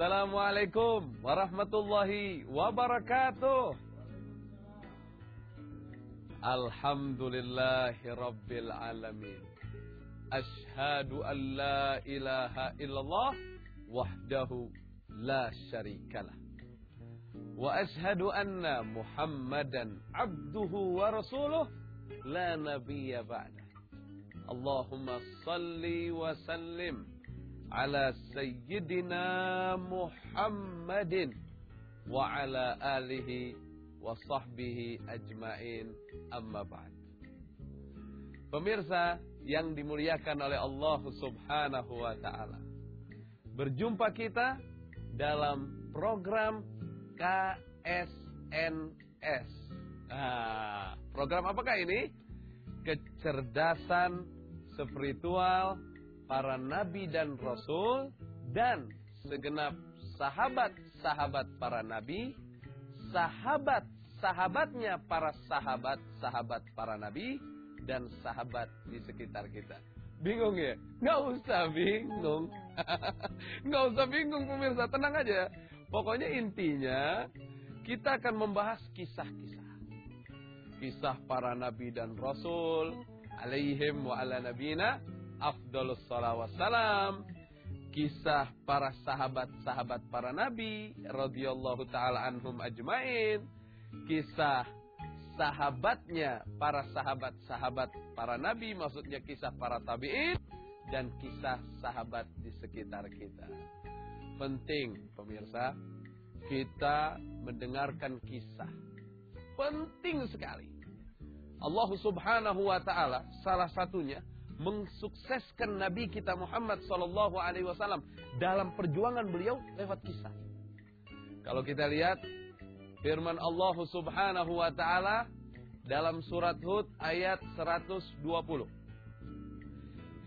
Assalamualaikum warahmatullahi wabarakatuh. Alhamdulillahi rabbil alamin. Ashhadu an la ilaha illallah wahdahu la syarikalah. Wa ashhadu anna Muhammadan abduhu wa rasuluh la nabiyya ba'dah. Allahumma salli wa sallim ala sayyidina Muhammadin wa ala alihi wa sahbihi ajmain amma ba'd. Pemirsa yang dimuliakan oleh Allah Subhanahu wa taala. Berjumpa kita dalam program KSNS. Nah, program apakah ini? Kecerdasan spiritual para nabi dan rasul dan segenap sahabat-sahabat para nabi sahabat-sahabatnya para sahabat-sahabat para nabi dan sahabat di sekitar kita. Bingung ya? Nggak usah bingung. Nggak usah bingung pemirsa, tenang aja. Pokoknya intinya kita akan membahas kisah-kisah. Kisah para nabi dan rasul alaihim wa ala nabina afdalus salawat salam kisah para sahabat-sahabat para nabi radhiyallahu taala anhum ajmain, kisah sahabatnya para sahabat-sahabat para nabi maksudnya kisah para tabi'in dan kisah sahabat di sekitar kita. Penting pemirsa, kita mendengarkan kisah. Penting sekali. Allah Subhanahu wa taala salah satunya mensukseskan Nabi kita Muhammad Sallallahu Alaihi Wasallam dalam perjuangan beliau lewat kisah. Kalau kita lihat firman Allah Subhanahu Wa Taala dalam surat Hud ayat 120.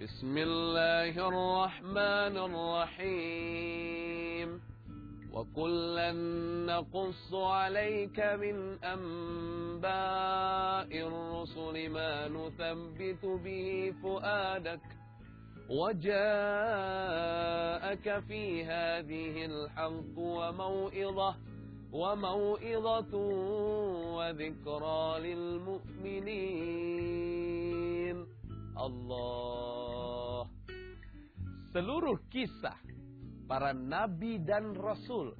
Bismillahirrahmanirrahim. وكلا نقص عليك من أنباء الرسل ما نثبت به فؤادك وجاءك في هذه الحق وموئظة وموئظة وذكرى للمؤمنين. الله. Seluruh kisah para nabi dan rasul.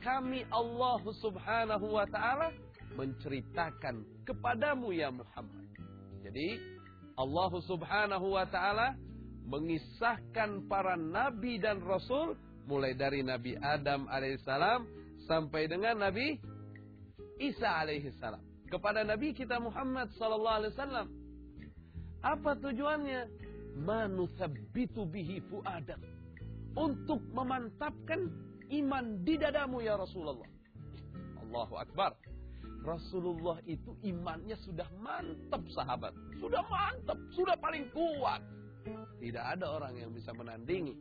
Kami Allah Subhanahu wa taala menceritakan kepadamu ya Muhammad. Jadi Allah Subhanahu wa taala mengisahkan para nabi dan rasul mulai dari Nabi Adam alaihissalam sampai dengan Nabi Isa alaihissalam kepada Nabi kita Muhammad sallallahu alaihi wasallam. Apa tujuannya? Manusabbitu bihi fuadak untuk memantapkan iman di dadamu ya Rasulullah. Allahu Akbar. Rasulullah itu imannya sudah mantap sahabat. Sudah mantap, sudah paling kuat. Tidak ada orang yang bisa menandingi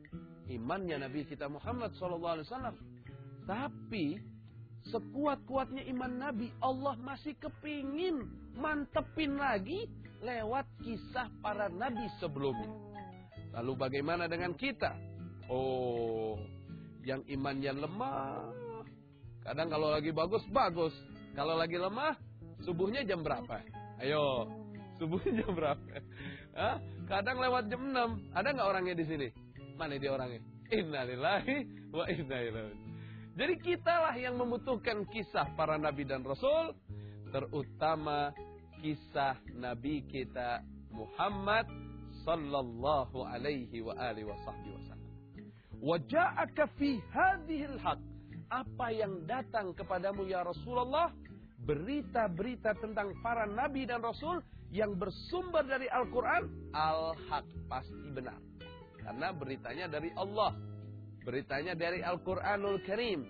imannya Nabi kita Muhammad SAW. Tapi sekuat-kuatnya iman Nabi, Allah masih kepingin mantepin lagi lewat kisah para Nabi sebelumnya. Lalu bagaimana dengan kita? Oh, yang imannya lemah. Kadang kalau lagi bagus, bagus. Kalau lagi lemah, subuhnya jam berapa? Ayo, subuhnya jam berapa? Hah? Kadang lewat jam 6. Ada nggak orangnya di sini? Mana dia orangnya? Innalillahi wa inna ilaihi. Jadi kitalah yang membutuhkan kisah para nabi dan rasul, terutama kisah nabi kita Muhammad sallallahu alaihi wa alihi wasallam. Waja'aka fi hadhil haq. Apa yang datang kepadamu ya Rasulullah berita-berita tentang para nabi dan rasul yang bersumber dari Al-Quran, Al-Haq pasti benar. Karena beritanya dari Allah. Beritanya dari Al-Quranul Karim.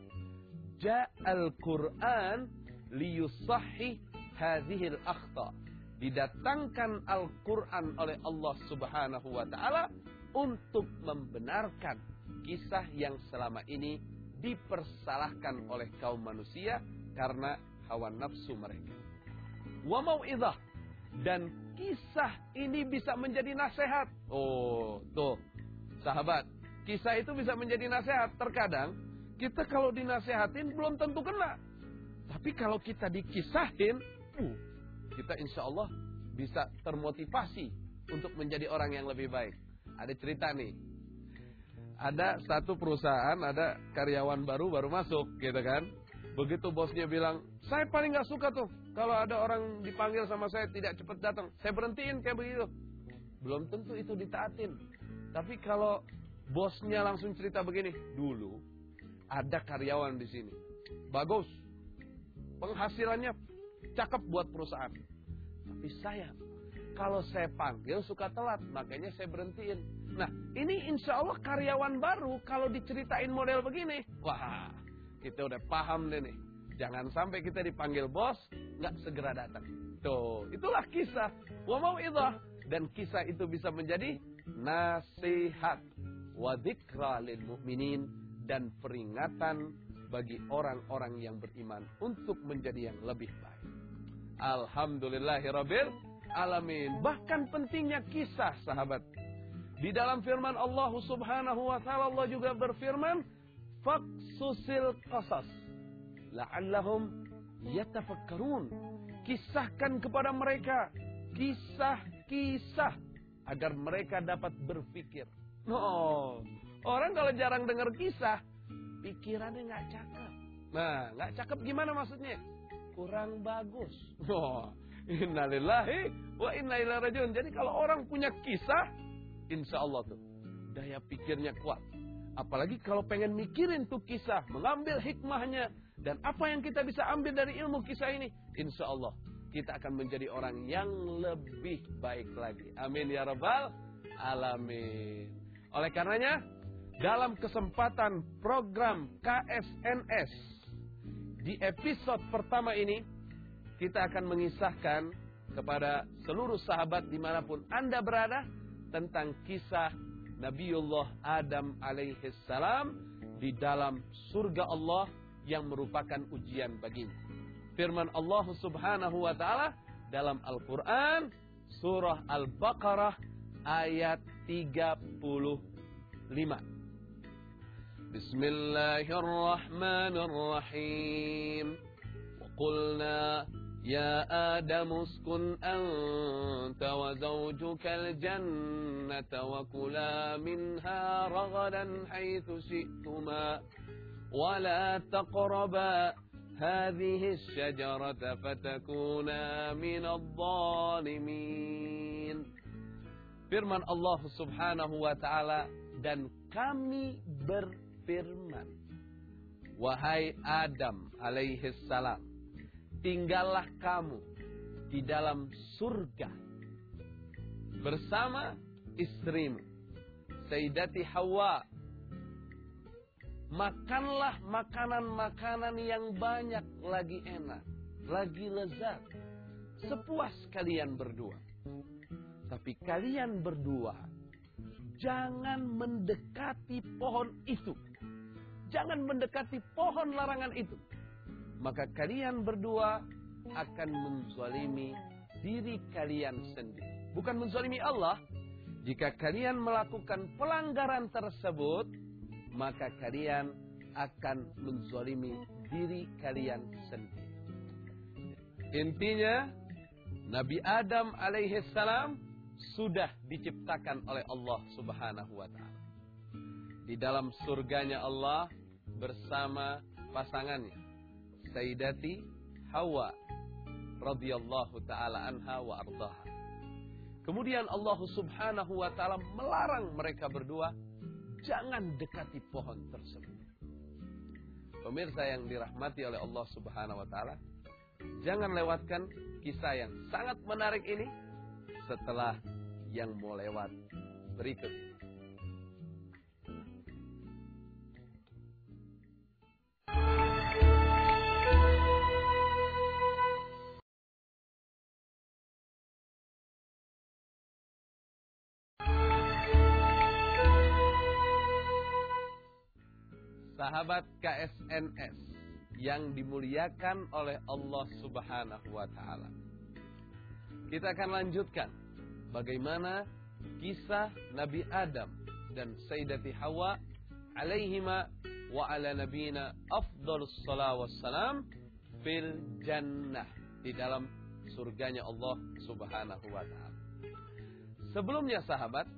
Ja'al Quran liyusahih hadhil akhta. Didatangkan Al-Quran oleh Allah subhanahu wa ta'ala untuk membenarkan kisah yang selama ini dipersalahkan oleh kaum manusia karena hawa nafsu mereka. Wa mau'idah dan kisah ini bisa menjadi nasihat. Oh, tuh. Sahabat, kisah itu bisa menjadi nasihat. Terkadang Kita kalau dinasehatin belum tentu kena. Tapi kalau kita dikisahin, uh, kita insya Allah bisa termotivasi untuk menjadi orang yang lebih baik. Ada cerita nih. Ada satu perusahaan, ada karyawan baru baru masuk, gitu kan. Begitu bosnya bilang, saya paling nggak suka tuh kalau ada orang dipanggil sama saya tidak cepat datang. Saya berhentiin kayak begitu. Belum tentu itu ditaatin. Tapi kalau bosnya langsung cerita begini, dulu ada karyawan di sini. Bagus. Penghasilannya cakep buat perusahaan. Tapi saya, kalau saya panggil suka telat, makanya saya berhentiin. Nah, ini insya Allah karyawan baru kalau diceritain model begini, wah, kita udah paham deh nih. Jangan sampai kita dipanggil bos, nggak segera datang. Tuh, itulah kisah. Wa mau dan kisah itu bisa menjadi nasihat wa dzikra lil mu'minin dan peringatan bagi orang-orang yang beriman untuk menjadi yang lebih baik. Alhamdulillahirabbil alamin. Bahkan pentingnya kisah sahabat. Di dalam firman Allah Subhanahu wa taala Allah juga berfirman, "Faqsusil qasas la'allahum yatafakkarun." Kisahkan kepada mereka kisah-kisah agar mereka dapat berpikir. Oh, orang kalau jarang dengar kisah, pikirannya nggak cakep. Nah, nggak cakep gimana maksudnya? Kurang bagus. Oh, innalillahi wa inna ilaihi rajiun. Jadi kalau orang punya kisah, insya Allah tuh daya pikirnya kuat. Apalagi kalau pengen mikirin tuh kisah, mengambil hikmahnya, dan apa yang kita bisa ambil dari ilmu kisah ini, insya Allah kita akan menjadi orang yang lebih baik lagi. Amin ya rabbal alamin. Oleh karenanya, dalam kesempatan program KSNS di episode pertama ini, kita akan mengisahkan kepada seluruh sahabat di mana pun Anda berada tentang kisah Nabiullah Adam alaihissalam di dalam surga Allah yang merupakan ujian baginya. Firman Allah subhanahu wa ta'ala dalam Al-Quran surah Al-Baqarah ayat 35. Bismillahirrahmanirrahim. Qulna يا آدم اسكن أنت وزوجك الجنة وكلا منها رغدا حيث شئتما ولا تقربا هذه الشجرة فتكونا من الظالمين. فرمان الله سبحانه وتعالى دن Dan kami berfirman Wahai Adam alaihi salam tinggallah kamu di dalam surga bersama istrimu, Sayyidati Hawa. Makanlah makanan-makanan yang banyak lagi enak, lagi lezat. Sepuas kalian berdua. Tapi kalian berdua jangan mendekati pohon itu. Jangan mendekati pohon larangan itu. Maka kalian berdua akan menzalimi diri kalian sendiri. Bukan menzalimi Allah. Jika kalian melakukan pelanggaran tersebut, maka kalian akan menzalimi diri kalian sendiri. Intinya, Nabi Adam alaihissalam sudah diciptakan oleh Allah Subhanahu wa taala. Di dalam surganya Allah bersama pasangannya Sayyidati Hawa radhiyallahu taala anha wa ardaha. Kemudian Allah Subhanahu wa taala melarang mereka berdua jangan dekati pohon tersebut. Pemirsa yang dirahmati oleh Allah Subhanahu wa taala, jangan lewatkan kisah yang sangat menarik ini setelah yang mau lewat berikut. Sahabat KSNS yang dimuliakan oleh Allah Subhanahu wa taala. Kita akan lanjutkan bagaimana kisah Nabi Adam dan Sayyidati Hawa alaihima wa ala nabiyina afdalus salawat wassalam fil jannah di dalam surganya Allah Subhanahu wa taala. Sebelumnya sahabat,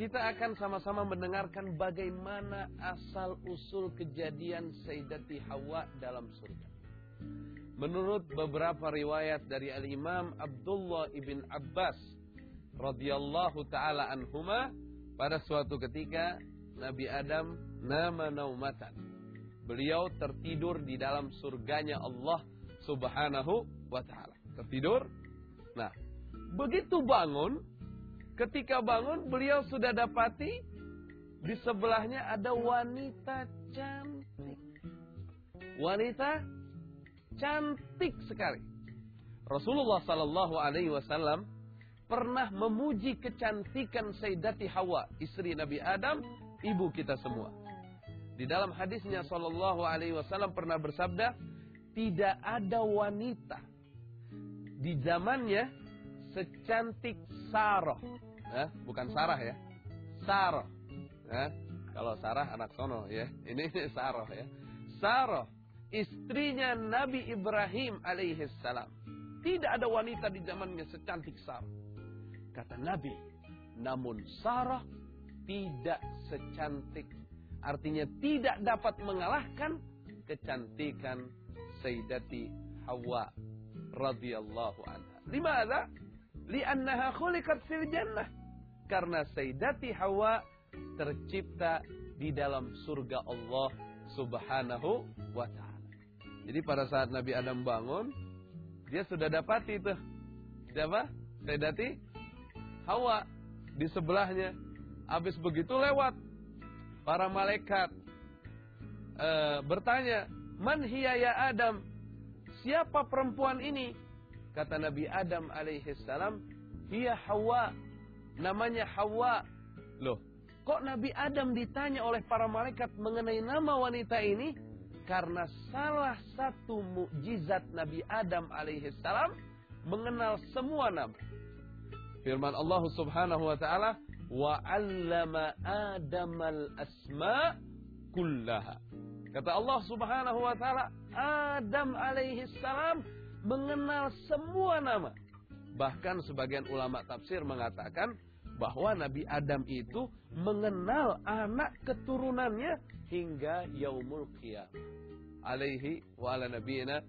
kita akan sama-sama mendengarkan bagaimana asal usul kejadian Sayyidati Hawa dalam surga. Menurut beberapa riwayat dari Al-Imam Abdullah ibn Abbas radhiyallahu taala anhuma pada suatu ketika Nabi Adam nama naumatan. Beliau tertidur di dalam surganya Allah Subhanahu wa taala. Tertidur. Nah, begitu bangun, ketika bangun beliau sudah dapati di sebelahnya ada wanita cantik. Wanita cantik sekali. Rasulullah Sallallahu Alaihi Wasallam pernah memuji kecantikan Sayyidati Hawa, istri Nabi Adam, ibu kita semua. Di dalam hadisnya Sallallahu Alaihi Wasallam pernah bersabda, tidak ada wanita di zamannya secantik Sarah, eh, bukan Sarah ya, Sarah. Eh, kalau Sarah anak sono ya, ini Sarah ya. Sarah istrinya Nabi Ibrahim alaihissalam. Tidak ada wanita di zamannya secantik Sarah. Kata Nabi, namun Sarah tidak secantik. Artinya tidak dapat mengalahkan kecantikan Sayyidati Hawa radhiyallahu anha. Limada? Li'annaha khuliqat fil jannah. Karena Sayyidati Hawa tercipta di dalam surga Allah Subhanahu wa taala. Jadi pada saat Nabi Adam bangun, dia sudah dapati itu. Siapa? Sayyidati Hawa di sebelahnya. Habis begitu lewat para malaikat e, bertanya, "Man hiya ya Adam?" Siapa perempuan ini? Kata Nabi Adam alaihissalam, "Hiya Hawa." Namanya Hawa. Loh, kok Nabi Adam ditanya oleh para malaikat mengenai nama wanita ini? Karena salah satu mukjizat Nabi Adam alaihissalam mengenal semua nama. Firman Allah Subhanahu wa taala, "Wa 'allama Adam al-asma kullaha." Kata Allah Subhanahu wa taala, Adam alaihissalam mengenal semua nama. Bahkan sebagian ulama tafsir mengatakan bahwa Nabi Adam itu mengenal anak keturunannya hingga yaumul qiyamah alaihi wa ala nabiyina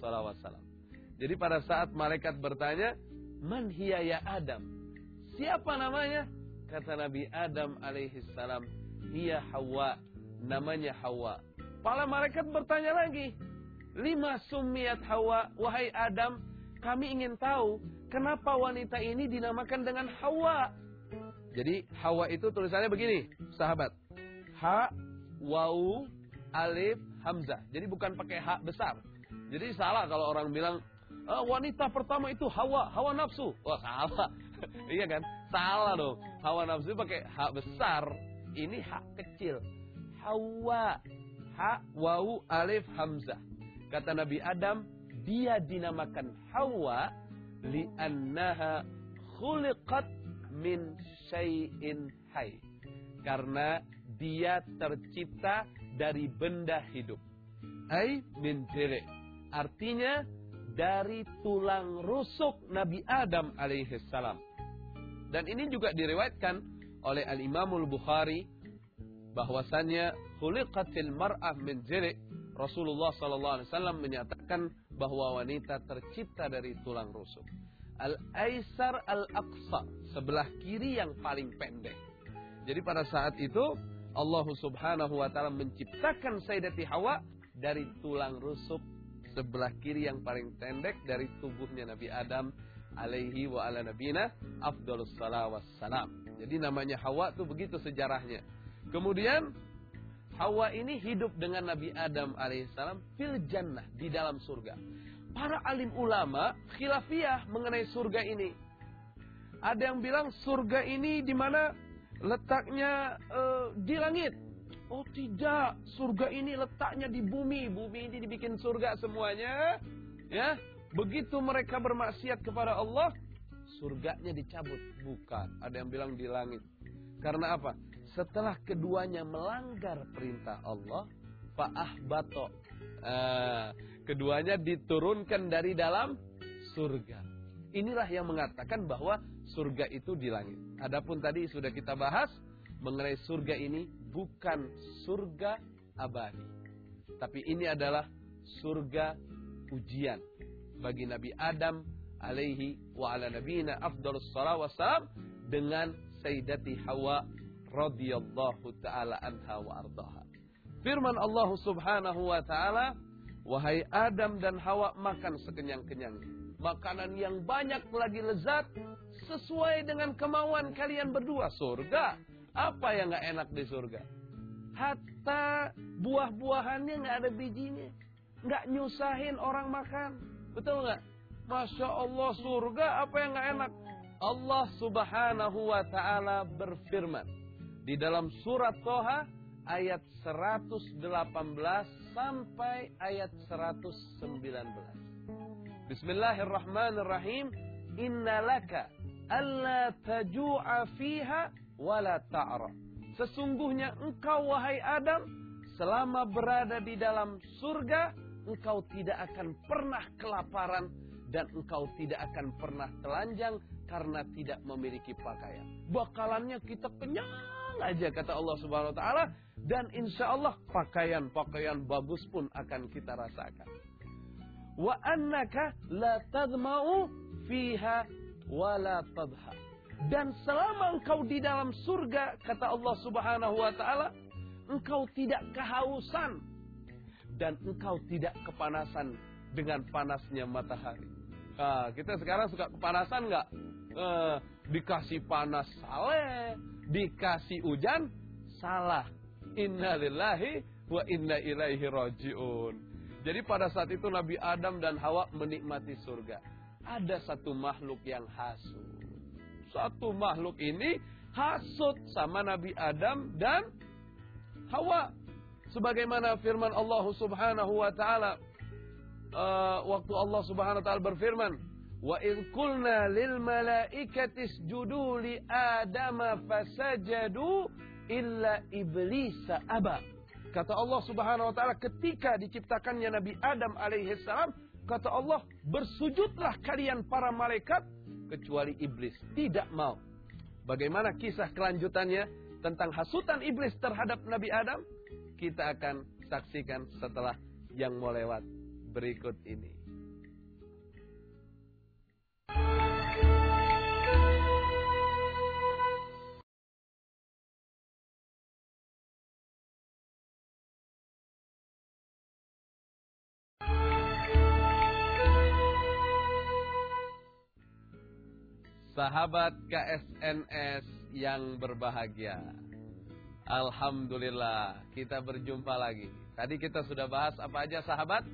salawat salam. Jadi pada saat malaikat bertanya, Man hiya ya Adam? Siapa namanya? Kata Nabi Adam alaihi salam, Hiya Hawa. Namanya Hawa. Para malaikat bertanya lagi, Lima sumiat Hawa, wahai Adam, kami ingin tahu kenapa wanita ini dinamakan dengan Hawa. Jadi Hawa itu tulisannya begini, sahabat. Ha, wau, alif, hamzah. Jadi bukan pakai hak besar. Jadi salah kalau orang bilang e, wanita pertama itu hawa, hawa nafsu. Wah salah. iya kan? Salah dong. Hawa nafsu pakai hak besar. Ini hak kecil. Hawa. Ha, wau, alif, hamzah. Kata Nabi Adam, dia dinamakan Hawa li'annaha khuliqat min syai'in hay. Karena dia tercipta dari benda hidup. Ai min Artinya dari tulang rusuk Nabi Adam alaihi salam. Dan ini juga diriwayatkan oleh Al-Imamul Bukhari bahwasannya khuliqatil mar'ah min jiri' Rasulullah sallallahu alaihi wasallam menyatakan bahwa wanita tercipta dari tulang rusuk. Al-Aisar Al-Aqsa, sebelah kiri yang paling pendek. Jadi pada saat itu Allah subhanahu wa ta'ala menciptakan Sayyidati Hawa dari tulang rusuk sebelah kiri yang paling pendek dari tubuhnya Nabi Adam alaihi wa ala nabina afdalus salam. Jadi namanya Hawa itu begitu sejarahnya. Kemudian Hawa ini hidup dengan Nabi Adam alaihissalam fil jannah di dalam surga. Para alim ulama khilafiyah mengenai surga ini. Ada yang bilang surga ini di mana letaknya uh, di langit. Oh tidak, surga ini letaknya di bumi. Bumi ini dibikin surga semuanya. Ya, begitu mereka bermaksiat kepada Allah, surganya dicabut. Bukan, ada yang bilang di langit. Karena apa? Setelah keduanya melanggar perintah Allah, fa'ahbato. Uh, keduanya diturunkan dari dalam surga. Inilah yang mengatakan bahwa surga itu di langit. Adapun tadi sudah kita bahas mengenai surga ini bukan surga abadi. Tapi ini adalah surga ujian bagi Nabi Adam alaihi wa ala nabiyina afdalus wassalam dengan Sayyidati Hawa radhiyallahu taala anha wa ardaha. Firman Allah Subhanahu wa taala, "Wahai Adam dan Hawa, makan sekenyang-kenyangnya. Makanan yang banyak lagi lezat sesuai dengan kemauan kalian berdua. Surga, apa yang nggak enak di surga? Hatta buah-buahannya nggak ada bijinya, nggak nyusahin orang makan. Betul nggak? Masya Allah surga apa yang nggak enak? Allah Subhanahu wa taala berfirman, di dalam surat Toha ayat 118 sampai ayat 119. Bismillahirrahmanirrahim. Innalaka alla taju'a fiha wala ta'ra. Sesungguhnya engkau wahai Adam selama berada di dalam surga engkau tidak akan pernah kelaparan dan engkau tidak akan pernah telanjang karena tidak memiliki pakaian. Bakalannya kita kenyang aja kata Allah Subhanahu wa taala dan insya Allah pakaian-pakaian bagus pun akan kita rasakan. Wa annaka la tadma'u fiha wa la tadha. Dan selama engkau di dalam surga kata Allah Subhanahu wa taala engkau tidak kehausan dan engkau tidak kepanasan dengan panasnya matahari. Nah, kita sekarang suka kepanasan nggak? Eh, dikasih panas saleh, dikasih hujan salah. Innalillahi wa inna ilaihi rajiun. Jadi pada saat itu Nabi Adam dan Hawa menikmati surga. Ada satu makhluk yang hasut. Satu makhluk ini hasut sama Nabi Adam dan Hawa. Sebagaimana firman Allah Subhanahu wa taala uh, waktu Allah Subhanahu wa taala berfirman, Wa idh qulna lil malaikati isjudu li Adama fasajadu illa iblisa aba. Kata Allah Subhanahu wa taala ketika diciptakannya Nabi Adam alaihi salam, kata Allah, bersujudlah kalian para malaikat kecuali iblis tidak mau. Bagaimana kisah kelanjutannya tentang hasutan iblis terhadap Nabi Adam? Kita akan saksikan setelah yang mau lewat berikut ini. Sahabat KSNS yang berbahagia. Alhamdulillah kita berjumpa lagi. Tadi kita sudah bahas apa aja sahabat?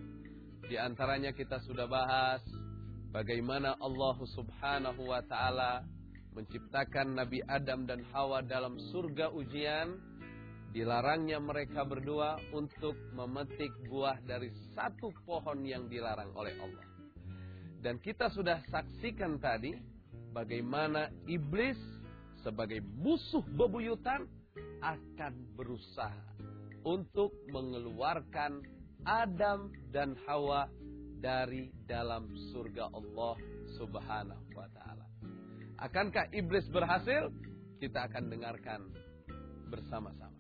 Di antaranya kita sudah bahas bagaimana Allah Subhanahu wa taala menciptakan Nabi Adam dan Hawa dalam surga ujian, dilarangnya mereka berdua untuk memetik buah dari satu pohon yang dilarang oleh Allah. Dan kita sudah saksikan tadi bagaimana iblis sebagai musuh bebuyutan akan berusaha untuk mengeluarkan Adam dan Hawa dari dalam surga Allah Subhanahu wa taala. Akankah iblis berhasil? Kita akan dengarkan bersama-sama.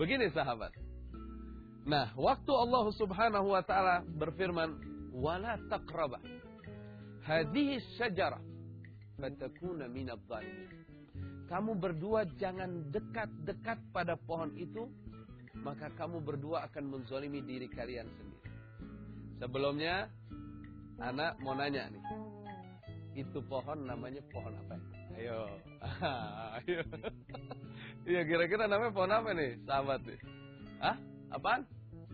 Begini sahabat. Nah, waktu Allah Subhanahu wa taala berfirman, "Wala taqrabah hadhihi syajarah fatakuna Kamu berdua jangan dekat-dekat pada pohon itu, maka kamu berdua akan menzolimi diri kalian sendiri. Sebelumnya, anak mau nanya nih, itu pohon namanya pohon apa? Ayo, ayo. Iya kira-kira namanya pohon apa nih, sahabat nih? Hah? Apaan?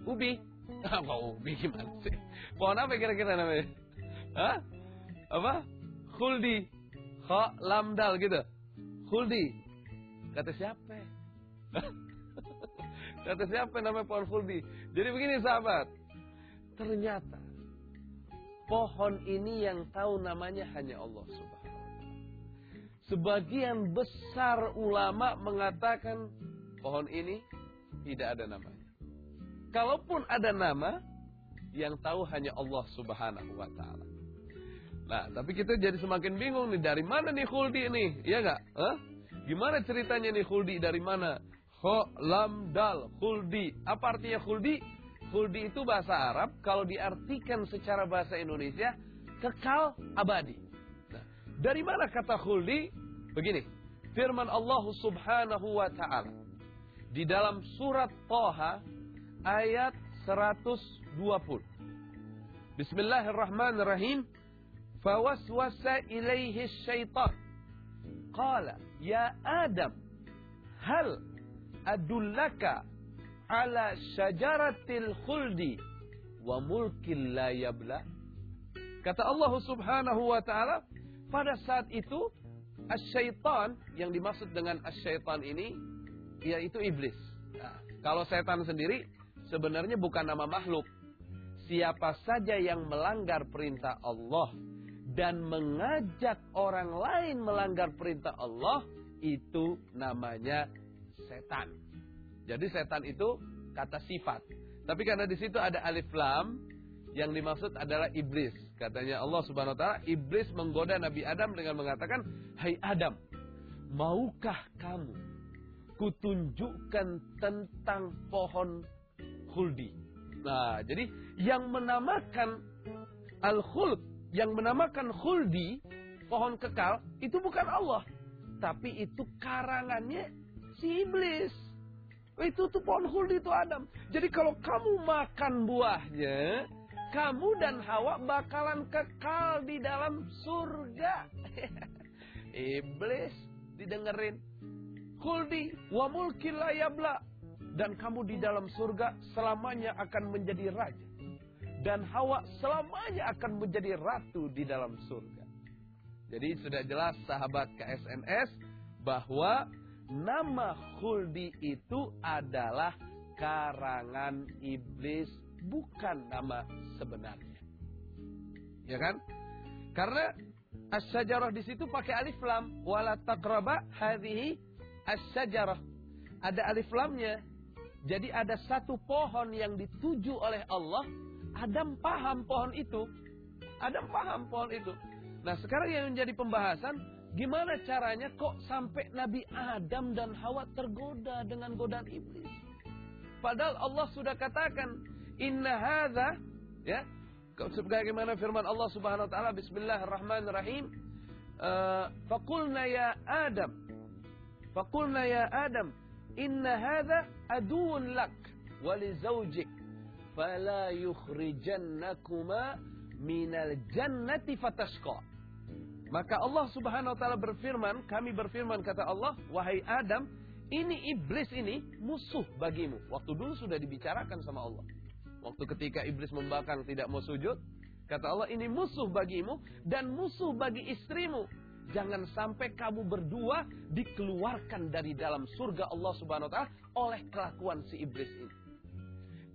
Ubi? Apa ubi gimana sih? Pohon apa kira-kira namanya? Hah? Apa? Khuldi. Kho lamdal gitu. Khuldi. Kata siapa? Kata siapa namanya pohon khuldi? Jadi begini sahabat. Ternyata pohon ini yang tahu namanya hanya Allah Subhanahu Sebagian besar ulama mengatakan pohon ini tidak ada namanya. Kalaupun ada nama, yang tahu hanya Allah Subhanahu wa taala. Nah, tapi kita jadi semakin bingung nih dari mana nih khuldi ini? Iya nggak? Huh? Gimana ceritanya nih khuldi dari mana? Ho lam dal khuldi. Apa artinya khuldi? Khuldi itu bahasa Arab kalau diartikan secara bahasa Indonesia kekal abadi. Nah, dari mana kata khuldi? Begini, firman Allah Subhanahu wa taala di dalam surat Toha ayat 120. Bismillahirrahmanirrahim. Fawaswasa ilaihi syaitan. Qala, ya Adam, hal adullaka ala syajaratil khuldi wa mulkin la yabla? Kata Allah Subhanahu wa taala, pada saat itu asyaitan yang dimaksud dengan asyaitan ini yaitu iblis. Nah, kalau setan sendiri sebenarnya bukan nama makhluk. Siapa saja yang melanggar perintah Allah dan mengajak orang lain melanggar perintah Allah, itu namanya setan. Jadi setan itu kata sifat. Tapi karena di situ ada alif lam, yang dimaksud adalah iblis. Katanya Allah Subhanahu wa taala, iblis menggoda Nabi Adam dengan mengatakan, "Hai Adam, maukah kamu kutunjukkan tentang pohon khuldi?" Nah, jadi yang menamakan al-khuld yang menamakan khuldi, pohon kekal, itu bukan Allah. Tapi itu karangannya si iblis. Itu tuh pohon khuldi itu Adam. Jadi kalau kamu makan buahnya, kamu dan Hawa bakalan kekal di dalam surga. iblis didengerin. Khuldi wa mulkin layabla. Dan kamu di dalam surga selamanya akan menjadi raja dan Hawa selamanya akan menjadi ratu di dalam surga. Jadi sudah jelas sahabat KSNS bahwa nama Khuldi itu adalah karangan iblis bukan nama sebenarnya. Ya kan? Karena asyajarah di situ pakai alif lam wala taqraba hadhihi asyajarah. Ada alif lamnya. Jadi ada satu pohon yang dituju oleh Allah Adam paham pohon itu. Adam paham pohon itu. Nah sekarang yang menjadi pembahasan, gimana caranya kok sampai Nabi Adam dan Hawa tergoda dengan godaan iblis? Padahal Allah sudah katakan, Inna hadha, ya, sebagaimana firman Allah Subhanahu wa taala bismillahirrahmanirrahim uh, faqulna ya Adam faqulna ya Adam inna hadha aduun lak wa li zawjik fala yukhrijannakuma minal jannati fatashqa. Maka Allah Subhanahu wa taala berfirman, kami berfirman kata Allah, wahai Adam, ini iblis ini musuh bagimu. Waktu dulu sudah dibicarakan sama Allah. Waktu ketika iblis membangkang tidak mau sujud, kata Allah ini musuh bagimu dan musuh bagi istrimu. Jangan sampai kamu berdua dikeluarkan dari dalam surga Allah Subhanahu wa taala oleh kelakuan si iblis ini.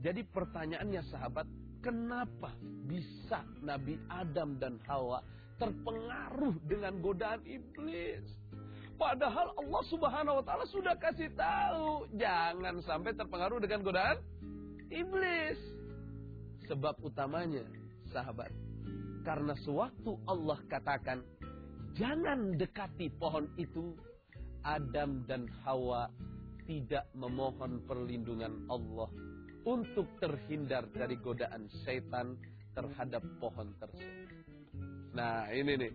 Jadi pertanyaannya sahabat, kenapa bisa Nabi Adam dan Hawa terpengaruh dengan godaan iblis? Padahal Allah Subhanahu wa taala sudah kasih tahu, jangan sampai terpengaruh dengan godaan iblis. Sebab utamanya, sahabat, karena sewaktu Allah katakan, jangan dekati pohon itu, Adam dan Hawa tidak memohon perlindungan Allah untuk terhindar dari godaan syaitan terhadap pohon tersebut. Nah ini nih,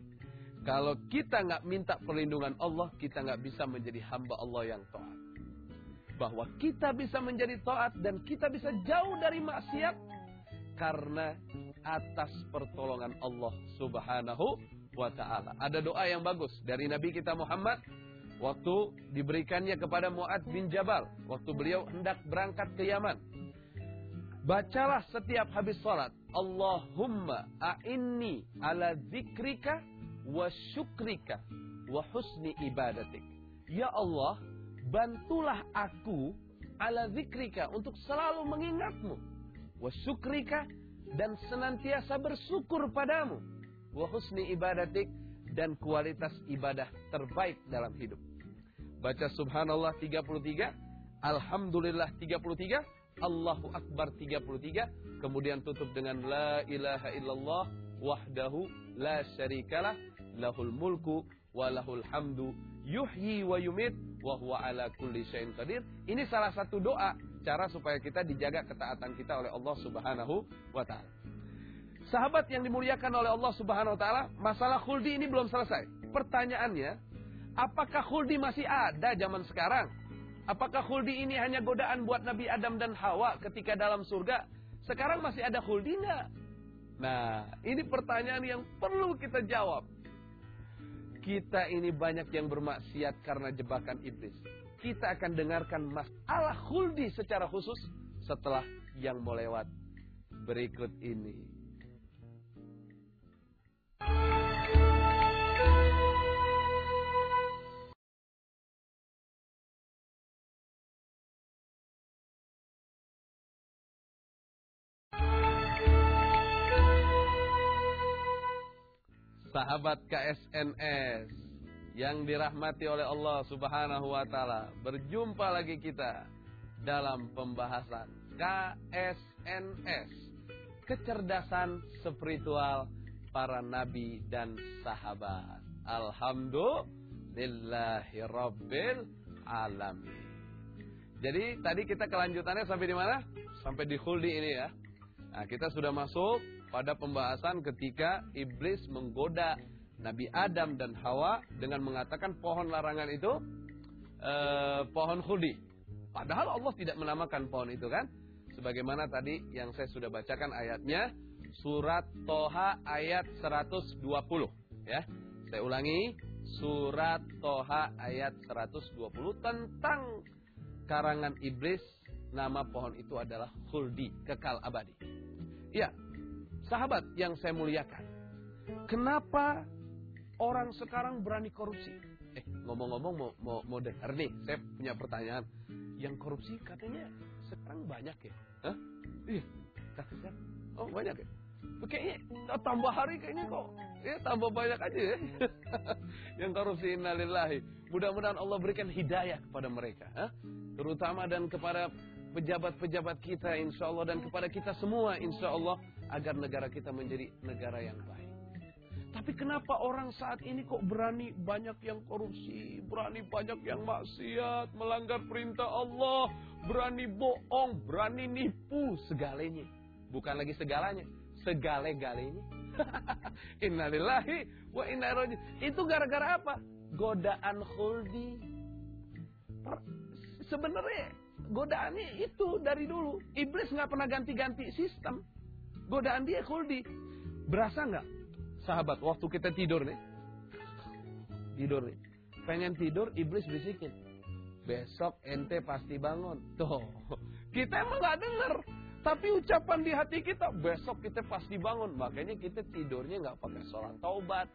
kalau kita nggak minta perlindungan Allah, kita nggak bisa menjadi hamba Allah yang taat. Bahwa kita bisa menjadi taat dan kita bisa jauh dari maksiat karena atas pertolongan Allah Subhanahu wa taala. Ada doa yang bagus dari Nabi kita Muhammad waktu diberikannya kepada Muad bin Jabal waktu beliau hendak berangkat ke Yaman. Bacalah setiap habis salat. Allahumma a'inni ala zikrika wa syukrika wa husni ibadatik. Ya Allah, bantulah aku ala zikrika untuk selalu mengingatmu. Wa syukrika dan senantiasa bersyukur padamu. Wa husni ibadatik dan kualitas ibadah terbaik dalam hidup. Baca subhanallah 33, alhamdulillah 33, Allahu akbar 33, kemudian tutup dengan la ilaha illallah wahdahu la syarikalah lahul mulku wa lahul hamdu yuhyi wa yumit wa huwa ala kulli syai'in qadir. Ini salah satu doa cara supaya kita dijaga ketaatan kita oleh Allah Subhanahu wa taala. Sahabat yang dimuliakan oleh Allah Subhanahu wa taala, masalah khuldi ini belum selesai. Pertanyaannya, Apakah khuldi masih ada zaman sekarang? Apakah khuldi ini hanya godaan buat Nabi Adam dan Hawa ketika dalam surga? Sekarang masih ada khuldi nggak? Nah, ini pertanyaan yang perlu kita jawab. Kita ini banyak yang bermaksiat karena jebakan iblis. Kita akan dengarkan masalah khuldi secara khusus setelah yang mau lewat berikut ini. Sahabat KSNS yang dirahmati oleh Allah Subhanahu wa taala. Berjumpa lagi kita dalam pembahasan KSNS, kecerdasan spiritual para nabi dan sahabat. Alhamdulillahirabbil alamin. Jadi tadi kita kelanjutannya sampai di mana? Sampai di khuldi ini ya. Nah, kita sudah masuk pada pembahasan ketika iblis menggoda Nabi Adam dan Hawa dengan mengatakan pohon larangan itu eh, pohon khuldi. Padahal Allah tidak menamakan pohon itu kan? Sebagaimana tadi yang saya sudah bacakan ayatnya surat Toha ayat 120 ya. Saya ulangi surat Toha ayat 120 tentang karangan iblis nama pohon itu adalah khuldi, kekal abadi. Ya, Sahabat yang saya muliakan. Kenapa orang sekarang berani korupsi? Eh, ngomong-ngomong mau, mau, mau dengar nih, saya punya pertanyaan. Yang korupsi katanya sekarang banyak ya? Hah? Iya, katanya. Oh banyak ya? Kayaknya oh, tambah hari kayaknya kok ya tambah banyak aja ya. yang korupsi innalillahi. Mudah-mudahan Allah berikan hidayah kepada mereka, ha? terutama dan kepada pejabat-pejabat kita insya Allah dan kepada kita semua insya Allah agar negara kita menjadi negara yang baik. Tapi kenapa orang saat ini kok berani banyak yang korupsi, berani banyak yang maksiat, melanggar perintah Allah, berani bohong, berani nipu segalanya. Bukan lagi segalanya, segale-galanya. Innalillahi wa inna Itu gara-gara apa? Godaan khuldi. Sebenarnya godaannya itu dari dulu. Iblis nggak pernah ganti-ganti sistem. Godaan dia kuldi. Berasa nggak, sahabat, waktu kita tidur nih, tidur nih, pengen tidur, iblis bisikin. Besok ente pasti bangun. Tuh, kita emang nggak denger. Tapi ucapan di hati kita, besok kita pasti bangun. Makanya kita tidurnya nggak pakai sholat taubat.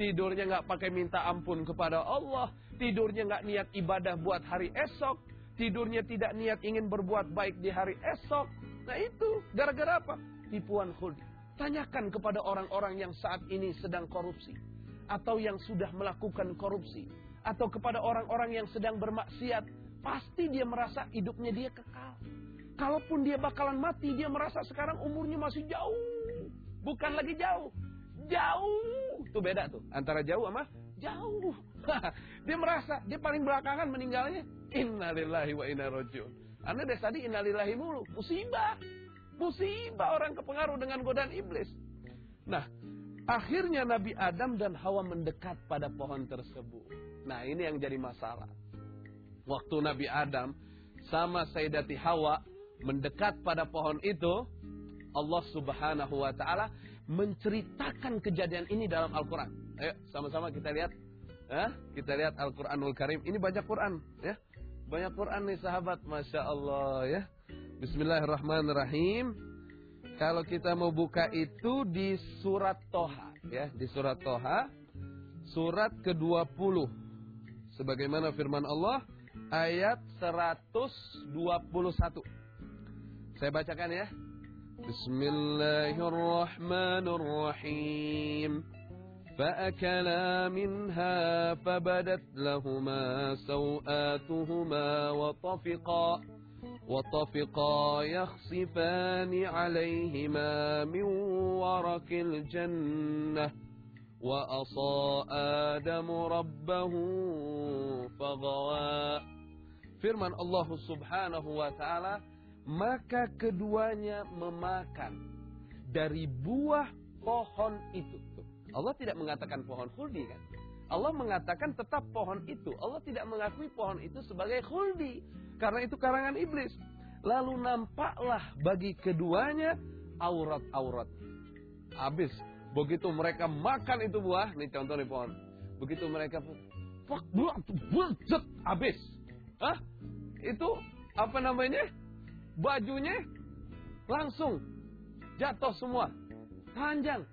Tidurnya nggak pakai minta ampun kepada Allah. Tidurnya nggak niat ibadah buat hari esok tidurnya tidak niat ingin berbuat baik di hari esok. Nah itu, gara-gara apa? Tipuan khuldi. Tanyakan kepada orang-orang yang saat ini sedang korupsi. Atau yang sudah melakukan korupsi. Atau kepada orang-orang yang sedang bermaksiat. Pasti dia merasa hidupnya dia kekal. Kalaupun dia bakalan mati, dia merasa sekarang umurnya masih jauh. Bukan lagi jauh. Jauh. Itu beda tuh. Antara jauh sama jauh. dia merasa dia paling belakangan meninggalnya Innalillahi wa inna rojiun. Anda dari tadi innalillahi mulu. Musibah. Musibah orang kepengaruh dengan godaan iblis. Nah, akhirnya Nabi Adam dan Hawa mendekat pada pohon tersebut. Nah, ini yang jadi masalah. Waktu Nabi Adam sama Sayyidati Hawa mendekat pada pohon itu, Allah Subhanahu wa taala menceritakan kejadian ini dalam Al-Qur'an. Ayo sama-sama kita lihat. Eh, kita lihat Al-Qur'anul Karim. Ini banyak Quran, ya. Banyak Quran nih sahabat, Masya Allah ya. Bismillahirrahmanirrahim. Kalau kita mau buka itu di surat Toha. ya Di surat Toha. Surat ke-20. Sebagaimana firman Allah. Ayat 121. Saya bacakan ya. Bismillahirrahmanirrahim. فأكلا منها فبدت لهما سوآتهما وطفقا وطفقا يخصفان عليهما من ورق الجنة وأصى آدم ربه فغوى Firman Allah subhanahu wa ta'ala Maka keduanya memakan dari buah pohon itu. Allah tidak mengatakan pohon khuldi kan? Allah mengatakan tetap pohon itu. Allah tidak mengakui pohon itu sebagai khuldi. Karena itu karangan iblis. Lalu nampaklah bagi keduanya aurat-aurat. Habis. Begitu mereka makan itu buah Ini contoh nih pohon. Begitu mereka Fuck, habis. Hah? Itu apa namanya? Bajunya langsung jatuh semua. Panjang.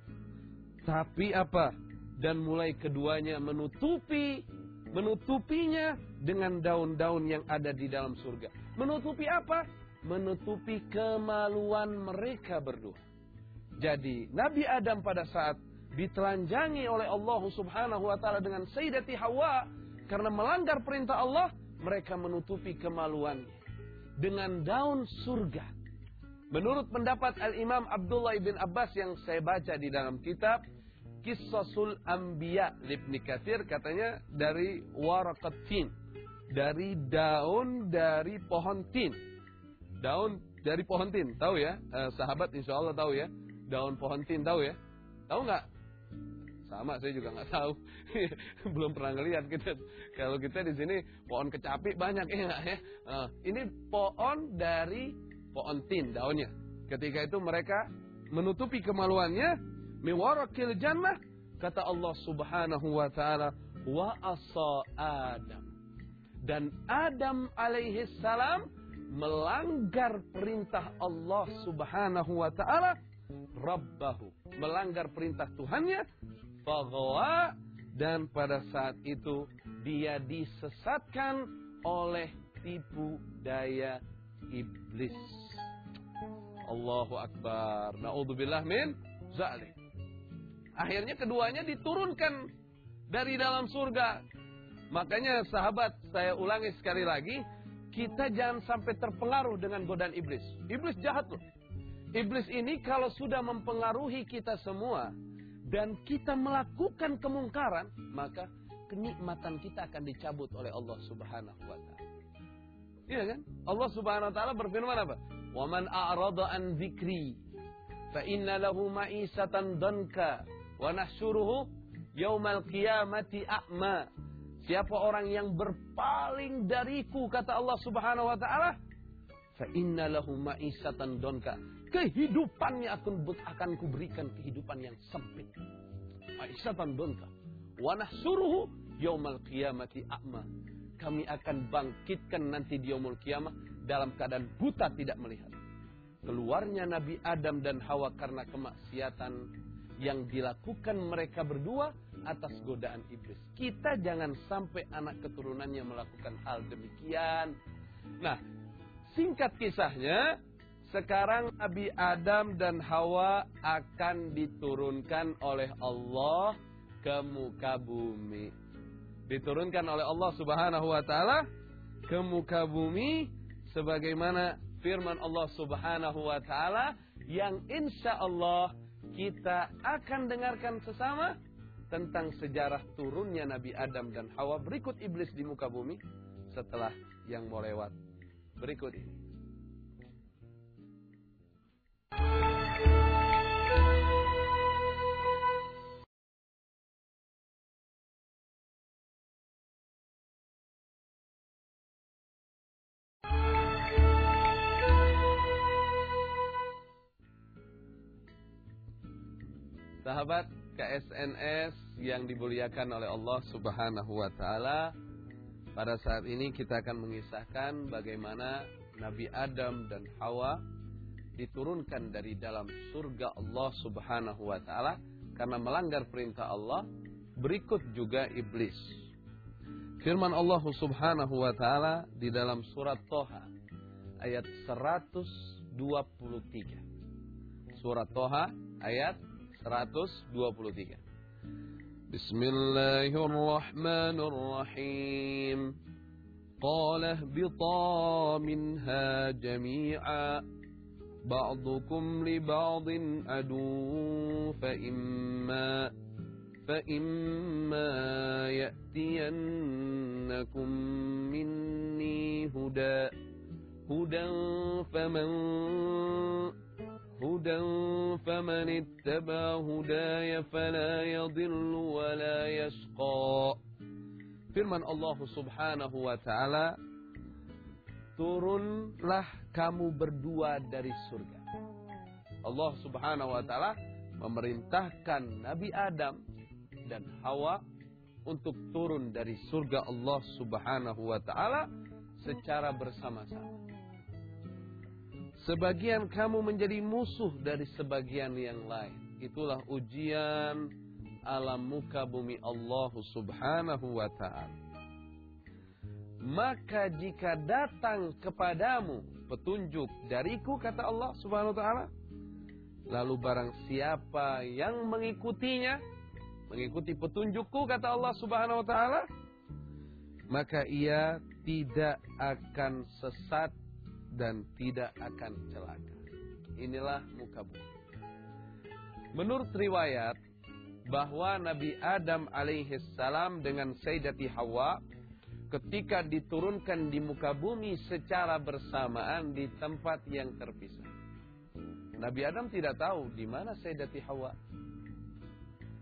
Tapi apa? Dan mulai keduanya menutupi menutupinya dengan daun-daun yang ada di dalam surga. Menutupi apa? Menutupi kemaluan mereka berdua. Jadi Nabi Adam pada saat ditelanjangi oleh Allah Subhanahu wa taala dengan Sayyidati Hawa karena melanggar perintah Allah, mereka menutupi kemaluannya dengan daun surga. Menurut pendapat Al-Imam Abdullah bin Abbas yang saya baca di dalam kitab Kisasul Ambiya Libni Kathir katanya dari warakat tin. Dari daun dari pohon tin. Daun dari pohon tin, tahu ya? Eh, sahabat insya Allah tahu ya. Daun pohon tin tahu ya? Tahu nggak? Sama saya juga nggak tahu. Belum pernah ngelihat kita. Kalau kita di sini pohon kecapi banyak ya ya. Uh, ini pohon dari pohon tin daunnya. Ketika itu mereka menutupi kemaluannya miwarakil jannah kata Allah Subhanahu wa taala wa asa Adam. Dan Adam alaihi salam melanggar perintah Allah Subhanahu wa taala Rabbahu melanggar perintah Tuhannya Fagawa dan pada saat itu dia disesatkan oleh tipu daya iblis. Allahu Akbar. Na'udzubillah min zalim. Akhirnya keduanya diturunkan dari dalam surga. Makanya sahabat, saya ulangi sekali lagi, kita jangan sampai terpengaruh dengan godaan iblis. Iblis jahat loh. Iblis ini kalau sudah mempengaruhi kita semua, dan kita melakukan kemungkaran, maka kenikmatan kita akan dicabut oleh Allah Subhanahu wa taala. Iya kan? Allah Subhanahu wa taala berfirman apa? "Wa man a'rada an dzikri fa inna lahu ma'isatan danka wa nahsyuruhu yaumal qiyamati a'ma." Siapa orang yang berpaling dariku kata Allah Subhanahu wa taala, fa inna lahu ma'isatan danka kehidupannya akan akan kuberikan kehidupan yang sempit. Aisyatan donka. Wanah suruhu yaumal qiyamati a'ma. Kami akan bangkitkan nanti di yaumul kiamah dalam keadaan buta tidak melihat. Keluarnya Nabi Adam dan Hawa karena kemaksiatan yang dilakukan mereka berdua atas godaan iblis. Kita jangan sampai anak keturunannya melakukan hal demikian. Nah, singkat kisahnya, sekarang Nabi Adam dan Hawa akan diturunkan oleh Allah ke muka bumi. Diturunkan oleh Allah Subhanahu wa taala ke muka bumi sebagaimana firman Allah Subhanahu wa taala yang insya Allah kita akan dengarkan sesama tentang sejarah turunnya Nabi Adam dan Hawa berikut iblis di muka bumi setelah yang mau lewat berikut ini. Sahabat KSNS yang dimuliakan oleh Allah Subhanahu wa taala, pada saat ini kita akan mengisahkan bagaimana Nabi Adam dan Hawa diturunkan dari dalam surga Allah Subhanahu wa taala karena melanggar perintah Allah. Berikut juga iblis. Firman Allah Subhanahu wa taala di dalam surat Toha ayat 123. Surat Toha ayat 123 بسم الله الرحمن الرحيم قال اهبطا منها جميعا بعضكم لبعض عدو فإما فإما يأتينكم مني هدى هدى فمن هدى فمن اتبع هداي فلا يضل ولا يشقى Firman Allah subhanahu wa ta'ala Turunlah kamu berdua dari surga Allah subhanahu wa ta'ala memerintahkan Nabi Adam dan Hawa untuk turun dari surga Allah Subhanahu wa taala secara bersama-sama. Sebagian kamu menjadi musuh dari sebagian yang lain. Itulah ujian alam muka bumi Allah Subhanahu wa taala. Maka jika datang kepadamu petunjuk dariku kata Allah Subhanahu wa taala, lalu barang siapa yang mengikutinya mengikuti petunjukku kata Allah Subhanahu wa taala maka ia tidak akan sesat dan tidak akan celaka. Inilah muka bumi. Menurut riwayat bahwa Nabi Adam alaihi salam dengan Sayyidati Hawa ketika diturunkan di muka bumi secara bersamaan di tempat yang terpisah. Nabi Adam tidak tahu di mana Sayyidati Hawa.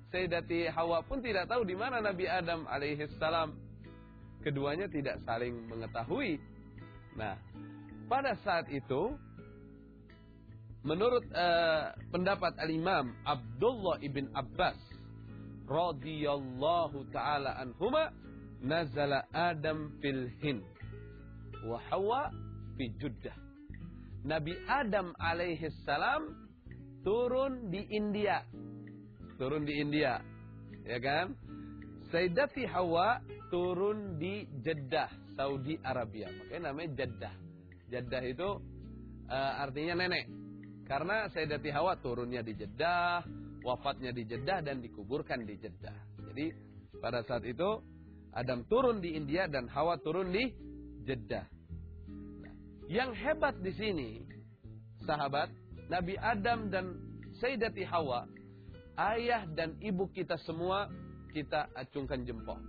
Sayyidati Hawa pun tidak tahu di mana Nabi Adam alaihissalam. Keduanya tidak saling mengetahui. Nah, pada saat itu, menurut uh, pendapat Al-Imam Abdullah ibn Abbas radhiyallahu taala anhuma, nazala Adam fil Hind wa Hawa fi Juddah. Nabi Adam alaihissalam turun di India turun di India, ya kan? Sayyidati Hawa turun di Jeddah, Saudi Arabia. Makanya namanya Jeddah. Jeddah itu uh, artinya nenek. Karena Sayyidati Hawa turunnya di Jeddah, wafatnya di Jeddah dan dikuburkan di Jeddah. Jadi pada saat itu Adam turun di India dan Hawa turun di Jeddah. Nah, yang hebat di sini, sahabat, Nabi Adam dan Sayyidati Hawa ayah dan ibu kita semua kita acungkan jempol.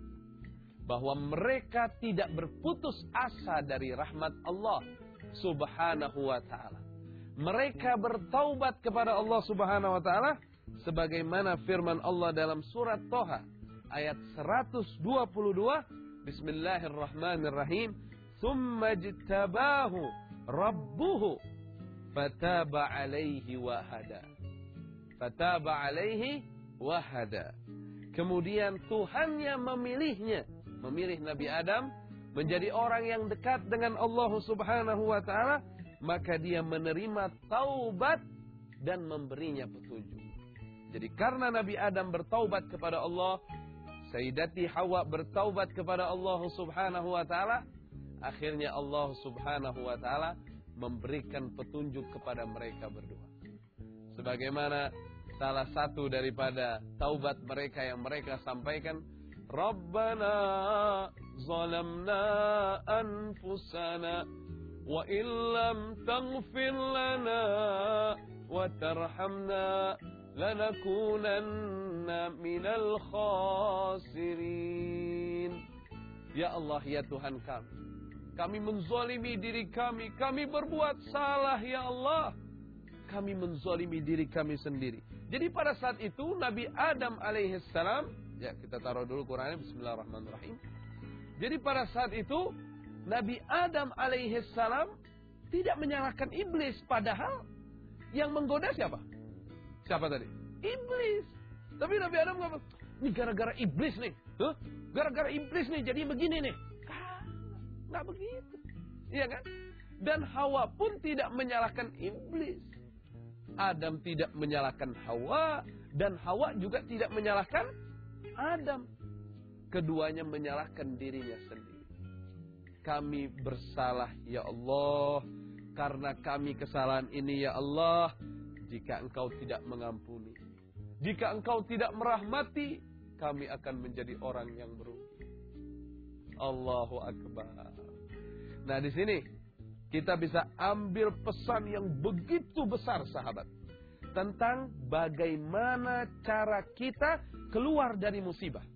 Bahwa mereka tidak berputus asa dari rahmat Allah subhanahu wa ta'ala. Mereka bertaubat kepada Allah subhanahu wa ta'ala. Sebagaimana firman Allah dalam surat Toha. Ayat 122. Bismillahirrahmanirrahim. Thumma jitabahu rabbuhu. Fataba alaihi wahada fataba alaihi wahada. Kemudian Tuhannya memilihnya, memilih Nabi Adam menjadi orang yang dekat dengan Allah Subhanahu wa taala, maka dia menerima taubat dan memberinya petunjuk. Jadi karena Nabi Adam bertaubat kepada Allah, Sayyidati Hawa bertaubat kepada Allah Subhanahu wa taala, akhirnya Allah Subhanahu wa taala memberikan petunjuk kepada mereka berdua. Sebagaimana salah satu daripada taubat mereka yang mereka sampaikan Zalamna anfusana wa illam taghfir lana wa tarhamna lanakunanna minal khasirin Ya Allah ya Tuhan kami. Kami menzalimi diri kami. Kami berbuat salah ya Allah. Kami menzalimi diri kami sendiri. Jadi pada saat itu Nabi Adam alaihissalam, ya kita taruh dulu Qurannya Bismillahirrahmanirrahim. Jadi pada saat itu Nabi Adam alaihissalam tidak menyalahkan iblis, padahal yang menggoda siapa? Siapa tadi? Iblis. Tapi Nabi Adam ngomong, ini gara-gara iblis nih, huh? gara-gara iblis nih jadi begini nih. Ah, nggak begitu, iya kan? Dan Hawa pun tidak menyalahkan iblis. Adam tidak menyalahkan Hawa dan Hawa juga tidak menyalahkan Adam. Keduanya menyalahkan dirinya sendiri. Kami bersalah ya Allah karena kami kesalahan ini ya Allah jika engkau tidak mengampuni. Jika engkau tidak merahmati kami akan menjadi orang yang merugi. Allahu Akbar. Nah di sini kita bisa ambil pesan yang begitu besar sahabat. Tentang bagaimana cara kita keluar dari musibah.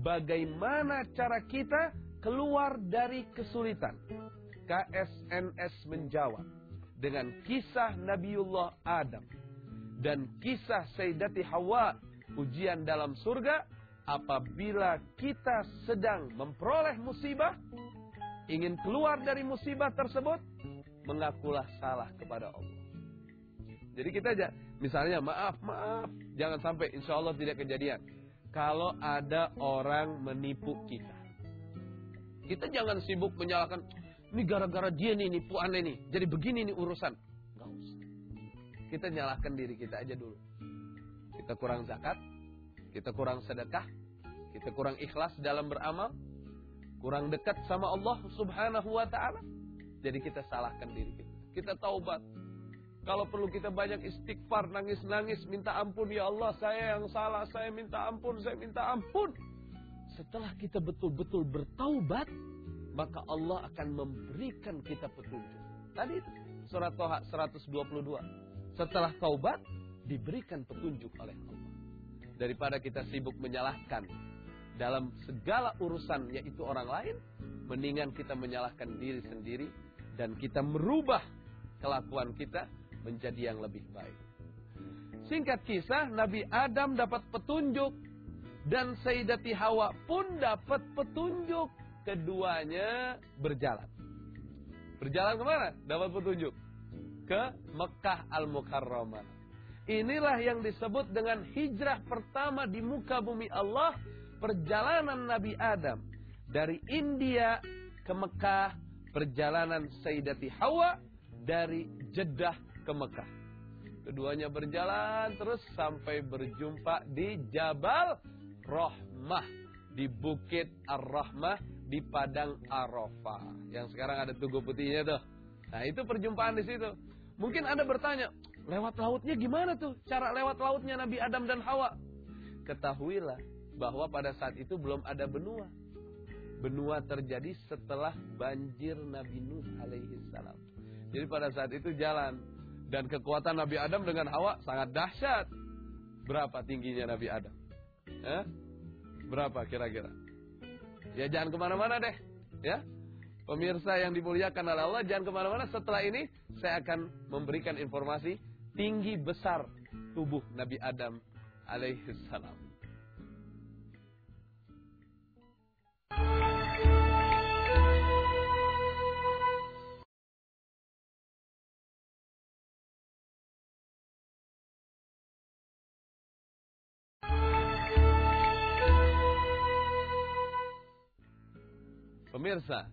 Bagaimana cara kita keluar dari kesulitan. KSNS menjawab dengan kisah Nabiullah Adam dan kisah Sayyidati Hawa ujian dalam surga apabila kita sedang memperoleh musibah ingin keluar dari musibah tersebut mengakulah salah kepada Allah jadi kita aja misalnya maaf maaf jangan sampai insya Allah tidak kejadian kalau ada orang menipu kita kita jangan sibuk menyalahkan ini gara-gara dia nih nipu aneh nih. Jadi begini nih urusan. Gak usah. Kita nyalahkan diri kita aja dulu. Kita kurang zakat. Kita kurang sedekah. Kita kurang ikhlas dalam beramal. Kurang dekat sama Allah subhanahu wa ta'ala. Jadi kita salahkan diri kita. Kita taubat. Kalau perlu kita banyak istighfar, nangis-nangis, minta ampun. Ya Allah, saya yang salah, saya minta ampun, saya minta ampun. Setelah kita betul-betul bertaubat, maka Allah akan memberikan kita petunjuk. Tadi itu surat Toha 122. Setelah taubat diberikan petunjuk oleh Allah. Daripada kita sibuk menyalahkan dalam segala urusan yaitu orang lain, mendingan kita menyalahkan diri sendiri dan kita merubah kelakuan kita menjadi yang lebih baik. Singkat kisah, Nabi Adam dapat petunjuk dan Sayyidati Hawa pun dapat petunjuk keduanya berjalan. Berjalan ke mana? Dapat petunjuk. Ke Mekah Al-Mukarramah. Inilah yang disebut dengan hijrah pertama di muka bumi Allah. Perjalanan Nabi Adam. Dari India ke Mekah. Perjalanan Sayyidati Hawa dari Jeddah ke Mekah. Keduanya berjalan terus sampai berjumpa di Jabal Rahmah. Di Bukit Ar-Rahmah di padang Arafah. Yang sekarang ada tugu putihnya tuh. Nah, itu perjumpaan di situ. Mungkin Anda bertanya, lewat lautnya gimana tuh? Cara lewat lautnya Nabi Adam dan Hawa? Ketahuilah bahwa pada saat itu belum ada benua. Benua terjadi setelah banjir Nabi Nuh alaihi salam. Jadi pada saat itu jalan dan kekuatan Nabi Adam dengan Hawa sangat dahsyat. Berapa tingginya Nabi Adam? Eh? Berapa kira-kira? Ya jangan ke mana-mana deh. Ya, pemirsa yang dimuliakan oleh Allah, jangan ke mana-mana. Setelah ini saya akan memberikan informasi tinggi besar tubuh Nabi Adam alaihissalam. Pemirsa,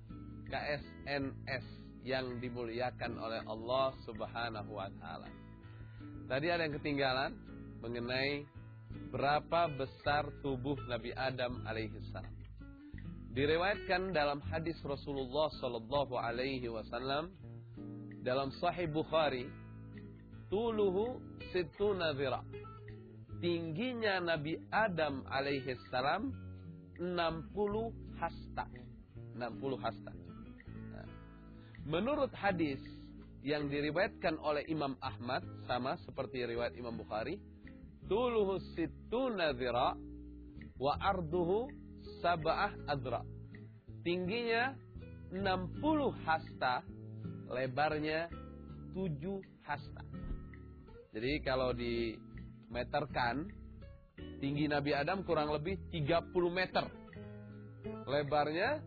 KSNS yang dimuliakan oleh Allah Subhanahu wa taala. Tadi ada yang ketinggalan mengenai berapa besar tubuh Nabi Adam alaihissalam. Diriwayatkan dalam hadis Rasulullah sallallahu alaihi wasallam dalam Sahih Bukhari, tuluhu situna dhira. Tingginya Nabi Adam alaihissalam 60 hasta 60 hasta. Nah, menurut hadis yang diriwayatkan oleh Imam Ahmad sama seperti riwayat Imam Bukhari, tuluhu situna dhira wa arduhu sab'ah adra. Tingginya 60 hasta, lebarnya 7 hasta. Jadi kalau dimeterkan, tinggi Nabi Adam kurang lebih 30 meter. Lebarnya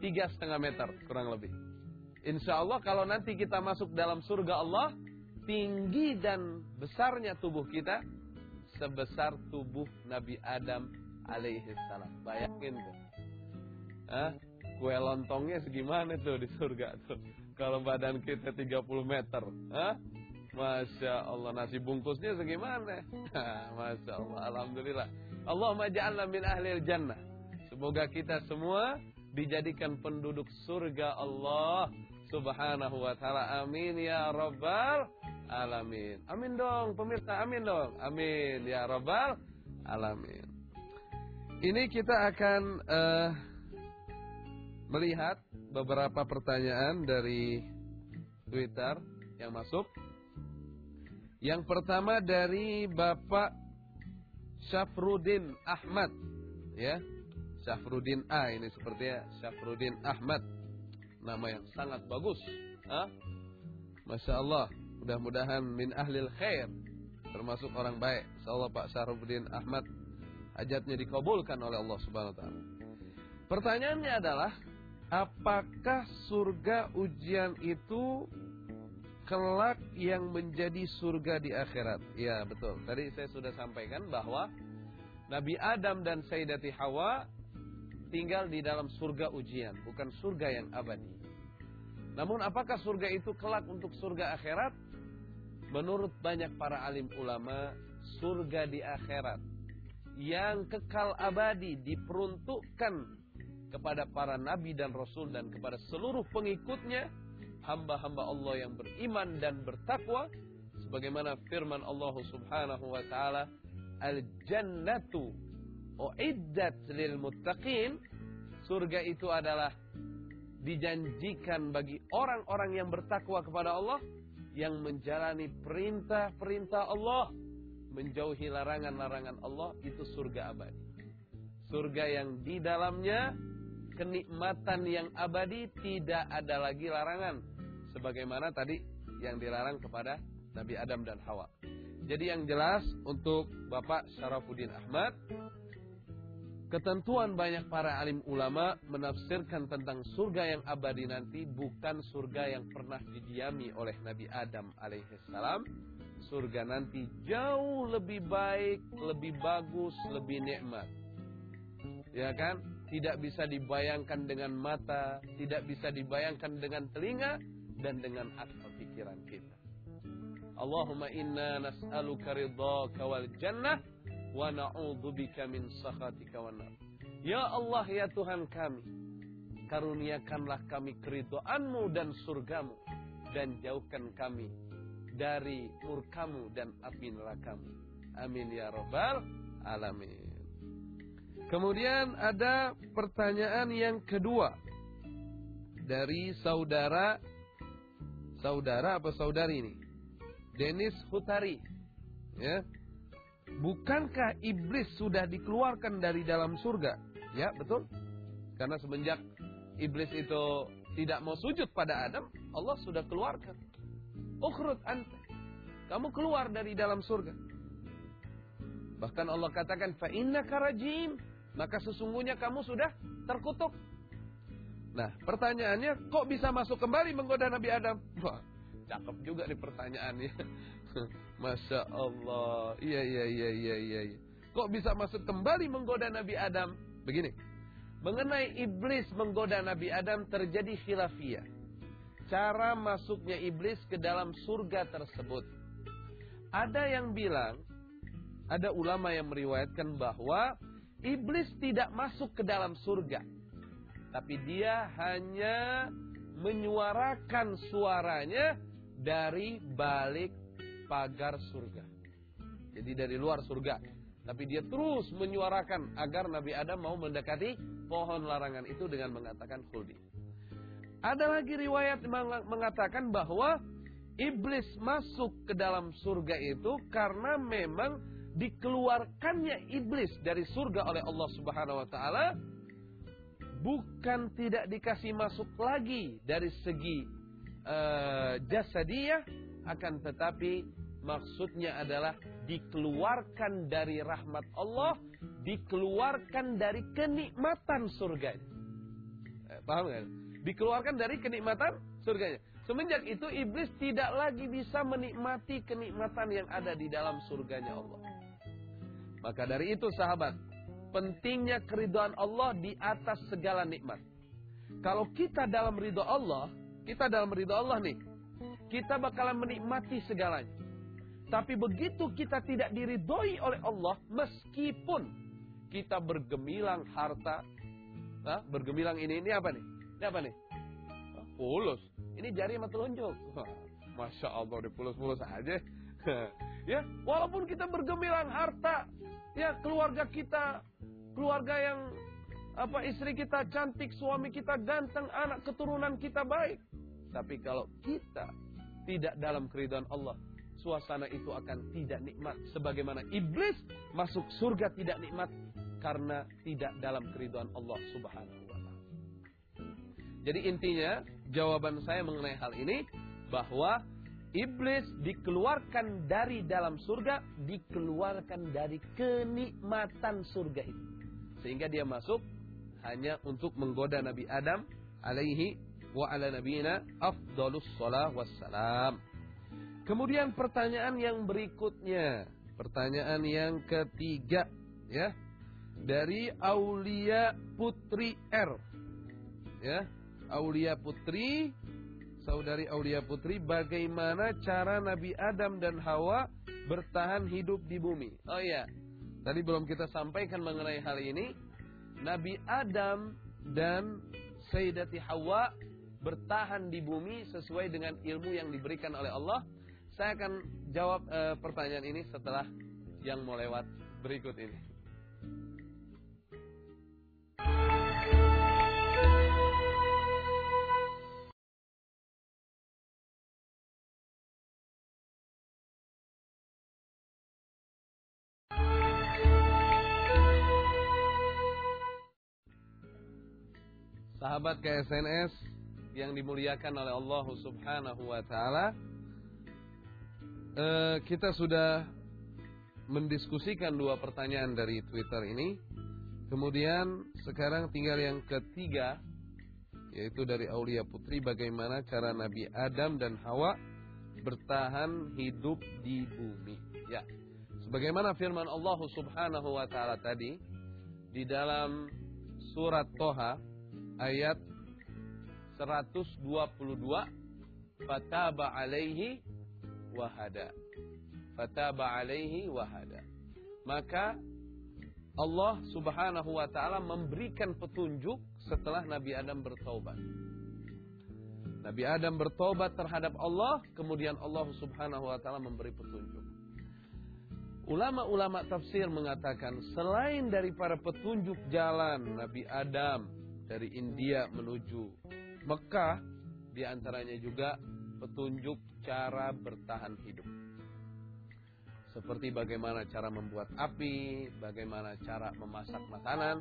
tiga setengah meter kurang lebih. Insya Allah kalau nanti kita masuk dalam surga Allah, tinggi dan besarnya tubuh kita sebesar tubuh Nabi Adam alaihi salam. Bayangin tuh. Hah? Kue lontongnya segimana tuh di surga tuh. Kalau badan kita 30 meter. Hah? Masya Allah nasi bungkusnya segimana? Masya Allah. Alhamdulillah. Allahumma ja'alna min ahlil jannah. Semoga kita semua dijadikan penduduk surga Allah Subhanahu wa taala. Amin ya rabbal alamin. Amin dong pemirsa, amin dong. Amin ya rabbal alamin. Ini kita akan uh, melihat beberapa pertanyaan dari Twitter yang masuk. Yang pertama dari Bapak Syafrudin Ahmad, ya. Syafrudin A ini sepertinya Syafrudin Ahmad. Nama yang sangat bagus. Hah? Masya Allah. Mudah-mudahan min ahlil khair. Termasuk orang baik. Insyaallah Pak Syafrudin Ahmad hajatnya dikabulkan oleh Allah Subhanahu wa taala. Pertanyaannya adalah apakah surga ujian itu kelak yang menjadi surga di akhirat? Ya, betul. Tadi saya sudah sampaikan bahwa Nabi Adam dan Sayyidati Hawa tinggal di dalam surga ujian, bukan surga yang abadi. Namun apakah surga itu kelak untuk surga akhirat? Menurut banyak para alim ulama, surga di akhirat yang kekal abadi diperuntukkan kepada para nabi dan rasul dan kepada seluruh pengikutnya hamba-hamba Allah yang beriman dan bertakwa sebagaimana firman Allah Subhanahu wa taala al-jannatu uiddat lil muttaqin. Surga itu adalah dijanjikan bagi orang-orang yang bertakwa kepada Allah yang menjalani perintah-perintah Allah menjauhi larangan-larangan Allah itu surga abadi. Surga yang di dalamnya kenikmatan yang abadi tidak ada lagi larangan. Sebagaimana tadi yang dilarang kepada Nabi Adam dan Hawa. Jadi yang jelas untuk Bapak Syarafuddin Ahmad Ketentuan banyak para alim ulama menafsirkan tentang surga yang abadi nanti bukan surga yang pernah didiami oleh Nabi Adam alaihissalam. Surga nanti jauh lebih baik, lebih bagus, lebih nikmat. Ya kan? Tidak bisa dibayangkan dengan mata, tidak bisa dibayangkan dengan telinga dan dengan akal pikiran kita. Allahumma inna nas'aluka ridhaka wal jannah wa na'udzubika min sakhatika wa nar. Ya Allah ya Tuhan kami, karuniakanlah kami keridhaanmu dan surgamu dan jauhkan kami dari murkamu dan api nerakamu. Amin ya rabbal alamin. Kemudian ada pertanyaan yang kedua dari saudara saudara apa saudari ini? Denis Hutari. Ya. Bukankah iblis sudah dikeluarkan dari dalam surga? Ya, betul. Karena semenjak iblis itu tidak mau sujud pada Adam, Allah sudah keluarkan. Ukhrut anta. Kamu keluar dari dalam surga. Bahkan Allah katakan, fa karajim. Maka sesungguhnya kamu sudah terkutuk. Nah, pertanyaannya, kok bisa masuk kembali menggoda Nabi Adam? Wah, cakep juga nih pertanyaannya. Masya Allah. Iya, iya, iya, iya, iya. Kok bisa masuk kembali menggoda Nabi Adam? Begini. Mengenai iblis menggoda Nabi Adam terjadi khilafiyah. Cara masuknya iblis ke dalam surga tersebut. Ada yang bilang, ada ulama yang meriwayatkan bahwa iblis tidak masuk ke dalam surga. Tapi dia hanya menyuarakan suaranya dari balik pagar surga. Jadi dari luar surga. Tapi dia terus menyuarakan agar Nabi Adam mau mendekati pohon larangan itu dengan mengatakan khuldi. Ada lagi riwayat mengatakan bahwa iblis masuk ke dalam surga itu karena memang dikeluarkannya iblis dari surga oleh Allah Subhanahu wa taala bukan tidak dikasih masuk lagi dari segi uh, jasadiyah akan tetapi maksudnya adalah dikeluarkan dari rahmat Allah, dikeluarkan dari kenikmatan surganya. Eh, paham kan? Dikeluarkan dari kenikmatan surganya. Semenjak itu iblis tidak lagi bisa menikmati kenikmatan yang ada di dalam surganya Allah. Maka dari itu sahabat, pentingnya keridhaan Allah di atas segala nikmat. Kalau kita dalam ridho Allah, kita dalam ridho Allah nih, kita bakalan menikmati segalanya. Tapi begitu kita tidak diridhoi oleh Allah, meskipun kita bergemilang harta, nah, bergemilang ini, ini apa nih? Ini apa nih? Pulus. Ini jari sama telunjuk. Masya Allah, di pulus-pulus aja. ya, walaupun kita bergemilang harta, ya keluarga kita, keluarga yang apa istri kita cantik, suami kita ganteng, anak keturunan kita baik. Tapi kalau kita tidak dalam keridhaan Allah, suasana itu akan tidak nikmat. Sebagaimana iblis masuk surga tidak nikmat karena tidak dalam keridhaan Allah Subhanahu wa taala. Jadi intinya jawaban saya mengenai hal ini bahwa iblis dikeluarkan dari dalam surga, dikeluarkan dari kenikmatan surga itu. Sehingga dia masuk hanya untuk menggoda Nabi Adam alaihi wa ala nabiyina afdalus salah wassalam. Kemudian pertanyaan yang berikutnya, pertanyaan yang ketiga ya dari Aulia Putri R. Ya, Aulia Putri, saudari Aulia Putri, bagaimana cara Nabi Adam dan Hawa bertahan hidup di bumi? Oh iya, tadi belum kita sampaikan mengenai hal ini. Nabi Adam dan Sayyidati Hawa bertahan di bumi sesuai dengan ilmu yang diberikan oleh Allah. Saya akan jawab e, pertanyaan ini setelah yang mau lewat berikut ini. Sahabat KSNS yang dimuliakan oleh Allah Subhanahu wa taala, eh, kita sudah mendiskusikan dua pertanyaan dari Twitter ini. Kemudian sekarang tinggal yang ketiga yaitu dari Aulia Putri bagaimana cara Nabi Adam dan Hawa bertahan hidup di bumi. Ya. Sebagaimana firman Allah Subhanahu wa taala tadi di dalam surat Toha ayat 122 fataba alaihi wahada. Fataba alaihi wahada. Maka Allah Subhanahu wa taala memberikan petunjuk setelah Nabi Adam bertobat Nabi Adam bertobat terhadap Allah kemudian Allah Subhanahu wa taala memberi petunjuk. Ulama-ulama tafsir mengatakan selain daripada petunjuk jalan Nabi Adam dari India menuju Mekah di antaranya juga petunjuk cara bertahan hidup. Seperti bagaimana cara membuat api, bagaimana cara memasak makanan,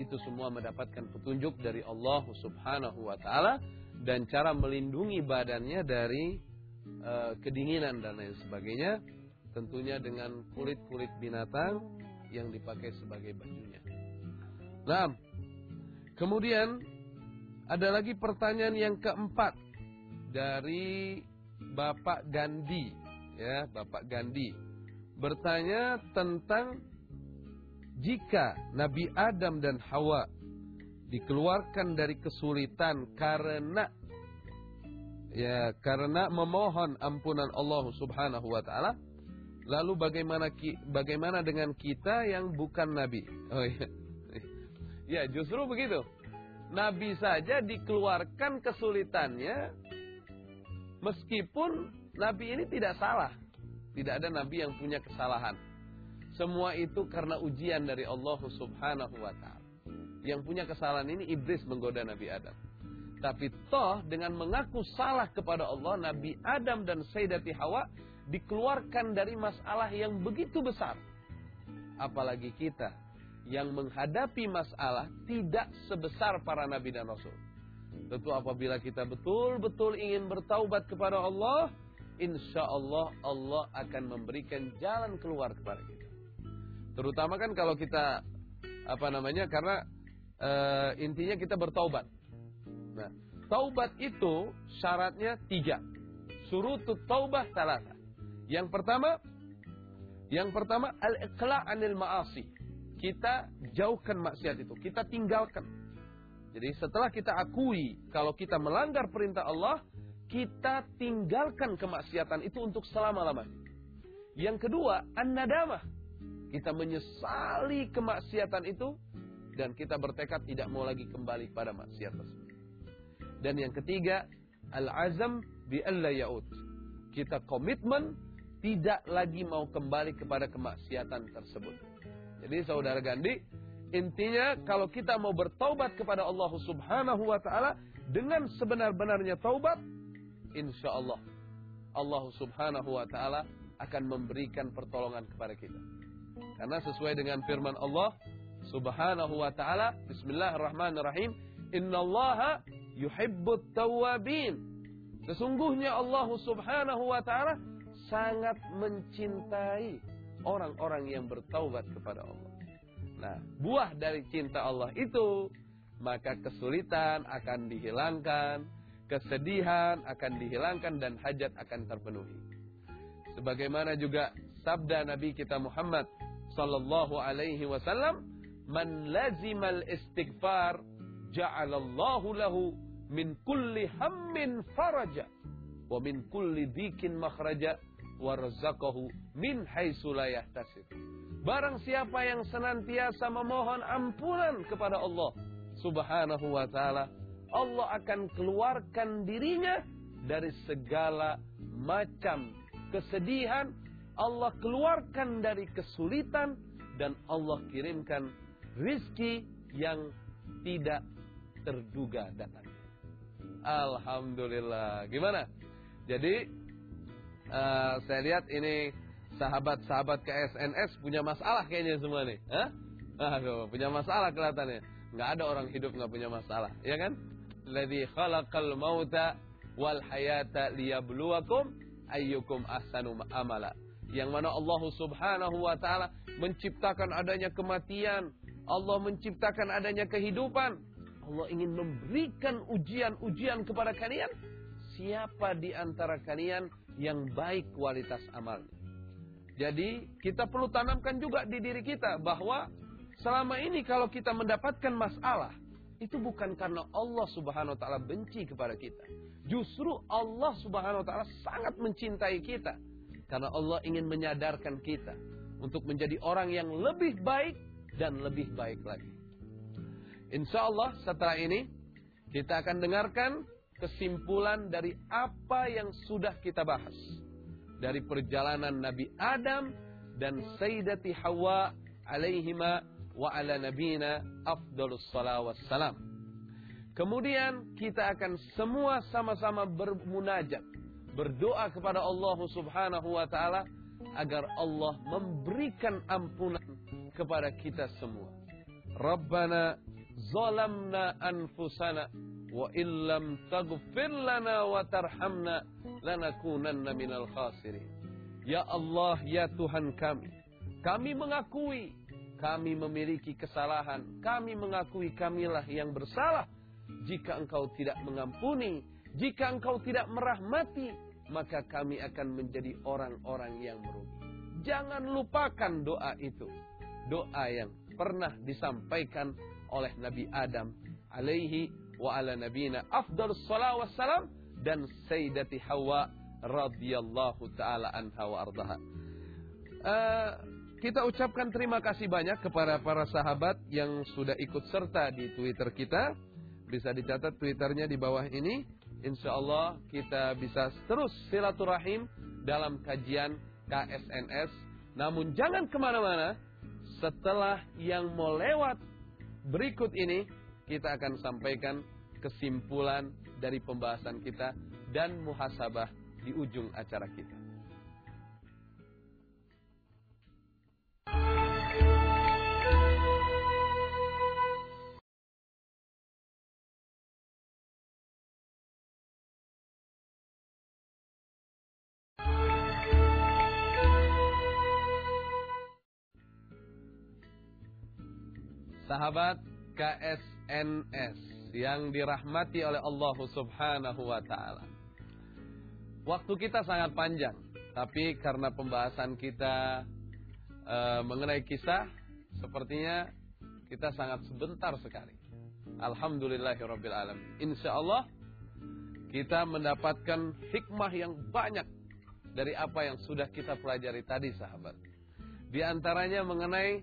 itu semua mendapatkan petunjuk dari Allah Subhanahu wa taala dan cara melindungi badannya dari uh, kedinginan dan lain sebagainya, tentunya dengan kulit-kulit binatang yang dipakai sebagai bajunya. Nah, Kemudian ada lagi pertanyaan yang keempat dari Bapak Gandhi, ya, Bapak Gandhi. Bertanya tentang jika Nabi Adam dan Hawa dikeluarkan dari kesulitan karena ya karena memohon ampunan Allah Subhanahu wa taala lalu bagaimana bagaimana dengan kita yang bukan nabi? Oh iya. Ya justru begitu. Nabi saja dikeluarkan kesulitannya meskipun Nabi ini tidak salah. Tidak ada Nabi yang punya kesalahan. Semua itu karena ujian dari Allah subhanahu wa ta'ala. Yang punya kesalahan ini iblis menggoda Nabi Adam. Tapi toh dengan mengaku salah kepada Allah, Nabi Adam dan Sayyidati Hawa dikeluarkan dari masalah yang begitu besar. Apalagi kita yang menghadapi masalah tidak sebesar para nabi dan rasul. Tentu apabila kita betul-betul ingin bertaubat kepada Allah, insya Allah Allah akan memberikan jalan keluar kepada kita. Terutama kan kalau kita apa namanya karena e, intinya kita bertaubat. Nah, taubat itu syaratnya tiga. Surutut taubah salah. Yang pertama, yang pertama al-iqla' anil ma'asi kita jauhkan maksiat itu, kita tinggalkan. Jadi setelah kita akui kalau kita melanggar perintah Allah, kita tinggalkan kemaksiatan itu untuk selama-lamanya. Yang kedua, an-nadamah. Kita menyesali kemaksiatan itu dan kita bertekad tidak mau lagi kembali pada maksiat tersebut. Dan yang ketiga, al-azam bi yaud. Kita komitmen tidak lagi mau kembali kepada kemaksiatan tersebut. Jadi saudara Gandhi, Intinya kalau kita mau bertaubat kepada Allah Subhanahu wa taala dengan sebenar-benarnya taubat, insya Allah Allah Subhanahu wa taala akan memberikan pertolongan kepada kita. Karena sesuai dengan firman Allah Subhanahu wa taala, bismillahirrahmanirrahim, innallaha yuhibbut tawwabin. Sesungguhnya Allah Subhanahu wa taala sangat mencintai orang-orang yang bertaubat kepada Allah. Nah, buah dari cinta Allah itu, maka kesulitan akan dihilangkan, kesedihan akan dihilangkan dan hajat akan terpenuhi. Sebagaimana juga sabda Nabi kita Muhammad sallallahu alaihi wasallam, "Man lazimal istighfar ja'alallahu lahu min kulli hammin faraja wa min kulli dikin makhraja wa razaqahu min haitsu la yahtasib." Barang siapa yang senantiasa memohon ampunan kepada Allah Subhanahu wa taala, Allah akan keluarkan dirinya dari segala macam kesedihan, Allah keluarkan dari kesulitan dan Allah kirimkan rizki yang tidak terduga datang. Alhamdulillah. Gimana? Jadi uh, saya lihat ini sahabat-sahabat KSNS punya masalah kayaknya semua nih. Hah? Aduh, punya masalah kelihatannya. Nggak ada orang hidup nggak punya masalah, ya kan? Ladzi khalaqal mauta wal hayata liyabluwakum ayyukum ahsanu amala. Yang mana Allah Subhanahu wa taala menciptakan adanya kematian, Allah menciptakan adanya kehidupan. Allah ingin memberikan ujian-ujian kepada kalian. Siapa di antara kalian yang baik kualitas amalnya? Jadi kita perlu tanamkan juga di diri kita bahwa selama ini kalau kita mendapatkan masalah itu bukan karena Allah Subhanahu wa taala benci kepada kita. Justru Allah Subhanahu wa taala sangat mencintai kita karena Allah ingin menyadarkan kita untuk menjadi orang yang lebih baik dan lebih baik lagi. Insya Allah setelah ini kita akan dengarkan kesimpulan dari apa yang sudah kita bahas dari perjalanan Nabi Adam dan Sayyidati Hawa alaihima wa ala nabina afdalus salam. Kemudian kita akan semua sama-sama bermunajat, berdoa kepada Allah Subhanahu wa taala agar Allah memberikan ampunan kepada kita semua. Rabbana zalamna anfusana wa illam taghfir lana wa tarhamna lanakunanna minal khasirin. Ya Allah, ya Tuhan kami, kami mengakui kami memiliki kesalahan, kami mengakui kamilah yang bersalah. Jika engkau tidak mengampuni, jika engkau tidak merahmati, maka kami akan menjadi orang-orang yang merugi. Jangan lupakan doa itu. Doa yang pernah disampaikan oleh Nabi Adam alaihi wa ala nabina afdalus salawat salam dan Sayyidati Hawa radhiyallahu taala anha wa. Uh, kita ucapkan terima kasih banyak kepada para sahabat yang sudah ikut serta di Twitter kita. Bisa dicatat Twitternya di bawah ini. Insya Allah kita bisa terus silaturahim dalam kajian KSNS. Namun jangan ke mana-mana. Setelah yang mau lewat berikut ini, kita akan sampaikan kesimpulan dari pembahasan kita dan muhasabah di ujung acara kita. Sahabat KSNS yang dirahmati oleh Allah Subhanahu wa taala. Waktu kita sangat panjang, tapi karena pembahasan kita e, mengenai kisah, sepertinya kita sangat sebentar sekali. Alhamdulillahirabbil alamin. Insyaallah kita mendapatkan hikmah yang banyak dari apa yang sudah kita pelajari tadi sahabat. Di antaranya mengenai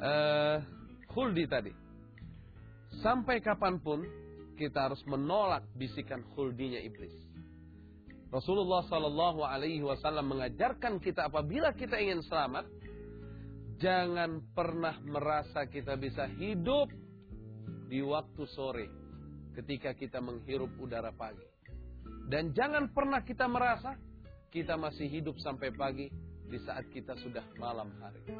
uh, khuldi tadi. Sampai kapan pun kita harus menolak bisikan khuldinya iblis. Rasulullah Shallallahu Alaihi Wasallam mengajarkan kita apabila kita ingin selamat, Jangan pernah merasa kita bisa hidup di waktu sore ketika kita menghirup udara pagi. Dan jangan pernah kita merasa kita masih hidup sampai pagi di saat kita sudah malam hari.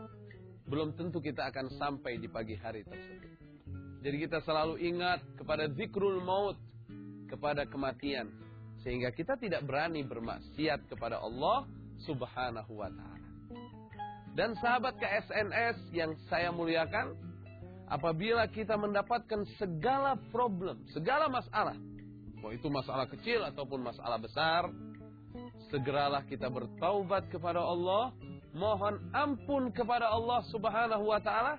Belum tentu kita akan sampai di pagi hari tersebut. Jadi kita selalu ingat kepada zikrul maut, kepada kematian. Sehingga kita tidak berani bermaksiat kepada Allah subhanahu wa ta'ala. Dan sahabat KSNS yang saya muliakan, apabila kita mendapatkan segala problem, segala masalah, mau itu masalah kecil ataupun masalah besar, segeralah kita bertaubat kepada Allah, mohon ampun kepada Allah Subhanahu wa taala.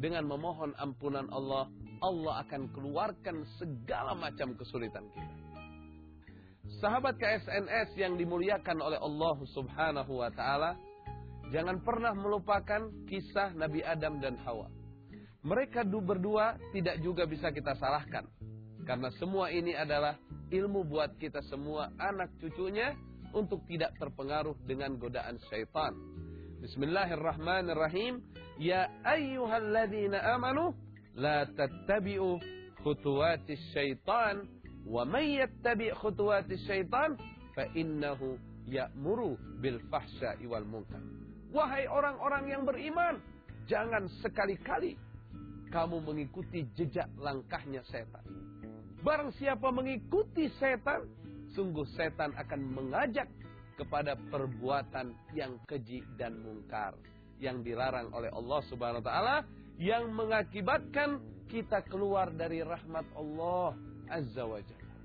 Dengan memohon ampunan Allah, Allah akan keluarkan segala macam kesulitan kita. Sahabat KSNS yang dimuliakan oleh Allah Subhanahu wa taala, Jangan pernah melupakan kisah Nabi Adam dan Hawa. Mereka berdua tidak juga bisa kita salahkan. Karena semua ini adalah ilmu buat kita semua anak cucunya untuk tidak terpengaruh dengan godaan syaitan. Bismillahirrahmanirrahim. Ya ayyuhalladzina amanu la tattabi'u khutuwatis syaitan wa may yattabi' khutuwatis syaitan fa innahu ya'muru bil fahsya'i wal munkar. Wahai orang-orang yang beriman, jangan sekali-kali kamu mengikuti jejak langkahnya setan. Barang siapa mengikuti setan, sungguh setan akan mengajak kepada perbuatan yang keji dan mungkar yang dilarang oleh Allah Subhanahu wa taala yang mengakibatkan kita keluar dari rahmat Allah Azza wa Jalla.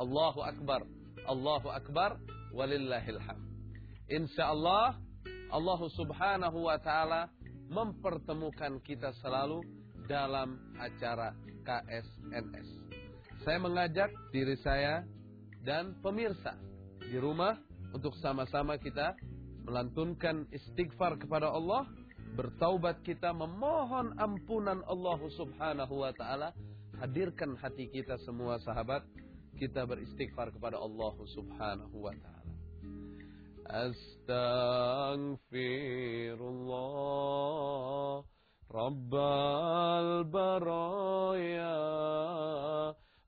Allahu akbar. Allahu akbar walillahil hamd. Insyaallah Allah Subhanahu wa taala mempertemukan kita selalu dalam acara KSNS. Saya mengajak diri saya dan pemirsa di rumah untuk sama-sama kita melantunkan istighfar kepada Allah, bertaubat kita memohon ampunan Allah Subhanahu wa taala. Hadirkan hati kita semua sahabat, kita beristighfar kepada Allah Subhanahu wa taala. Astaghfirullah Rabbal baraya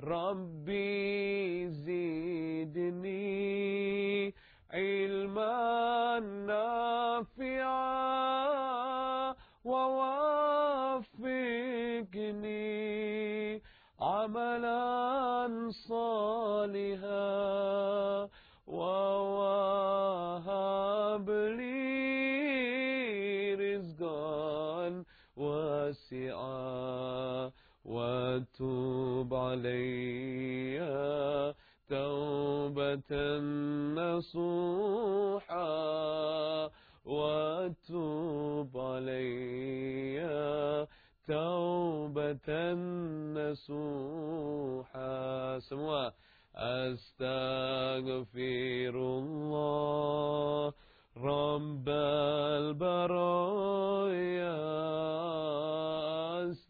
ربي زدني علما نافعا ووفقني عملا صالحا ووهب لي رزقا واسعا. وتوب علي توبة نصوحا وتوب علي توبة نصوحا. semua أستغفر الله رب البرايا.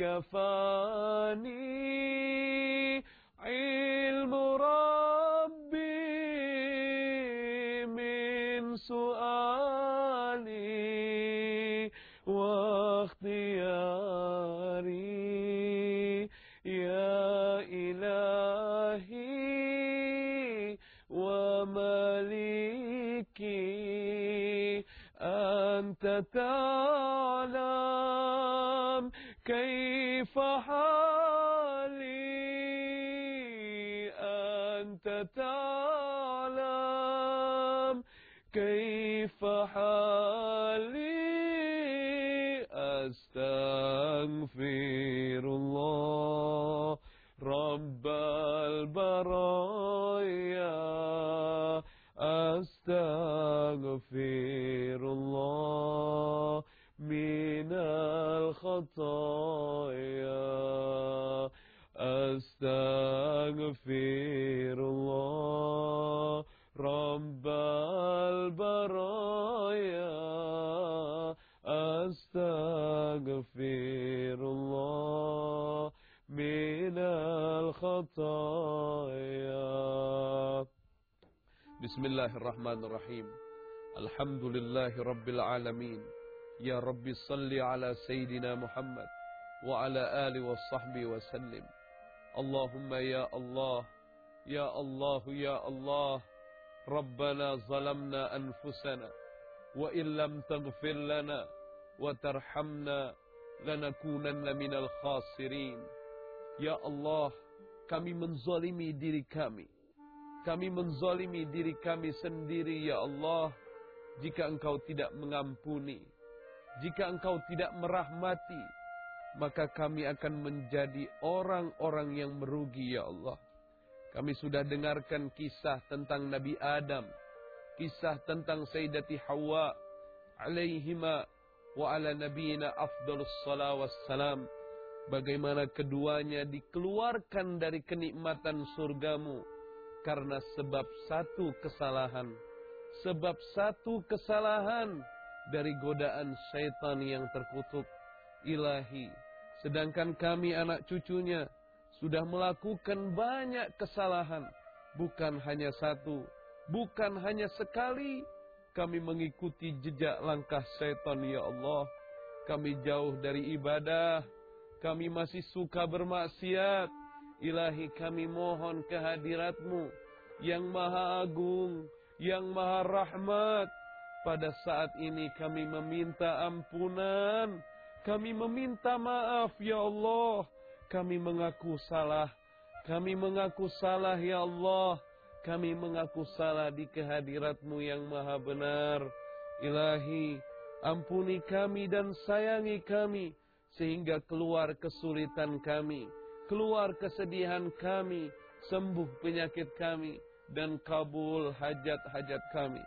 كفاني الله الرحمن الرحيم الحمد لله رب العالمين يا رب صل على سيدنا محمد وعلى آله وصحبه وسلم اللهم يا الله يا الله يا الله ربنا ظلمنا أنفسنا وإن لم تغفر لنا وترحمنا لنكونن من الخاسرين Ya Allah, kami menzalimi diri kami. Kami menzalimi diri kami sendiri, Ya Allah. Jika engkau tidak mengampuni, jika engkau tidak merahmati, maka kami akan menjadi orang-orang yang merugi, Ya Allah. Kami sudah dengarkan kisah tentang Nabi Adam, kisah tentang Sayyidati Hawa, alaihima wa ala nabiyina afdalus salawat salam bagaimana keduanya dikeluarkan dari kenikmatan surgamu karena sebab satu kesalahan. Sebab satu kesalahan dari godaan syaitan yang terkutuk. Ilahi, sedangkan kami anak cucunya sudah melakukan banyak kesalahan. Bukan hanya satu, bukan hanya sekali. Kami mengikuti jejak langkah syaitan ya Allah. Kami jauh dari ibadah, kami masih suka bermaksiat. Ilahi kami mohon kehadiratmu yang maha agung, yang maha rahmat. Pada saat ini kami meminta ampunan. Kami meminta maaf ya Allah. Kami mengaku salah. Kami mengaku salah ya Allah. Kami mengaku salah di kehadiratmu yang maha benar. Ilahi, ampuni kami dan sayangi kami sehingga keluar kesulitan kami, keluar kesedihan kami, sembuh penyakit kami, dan kabul hajat-hajat kami.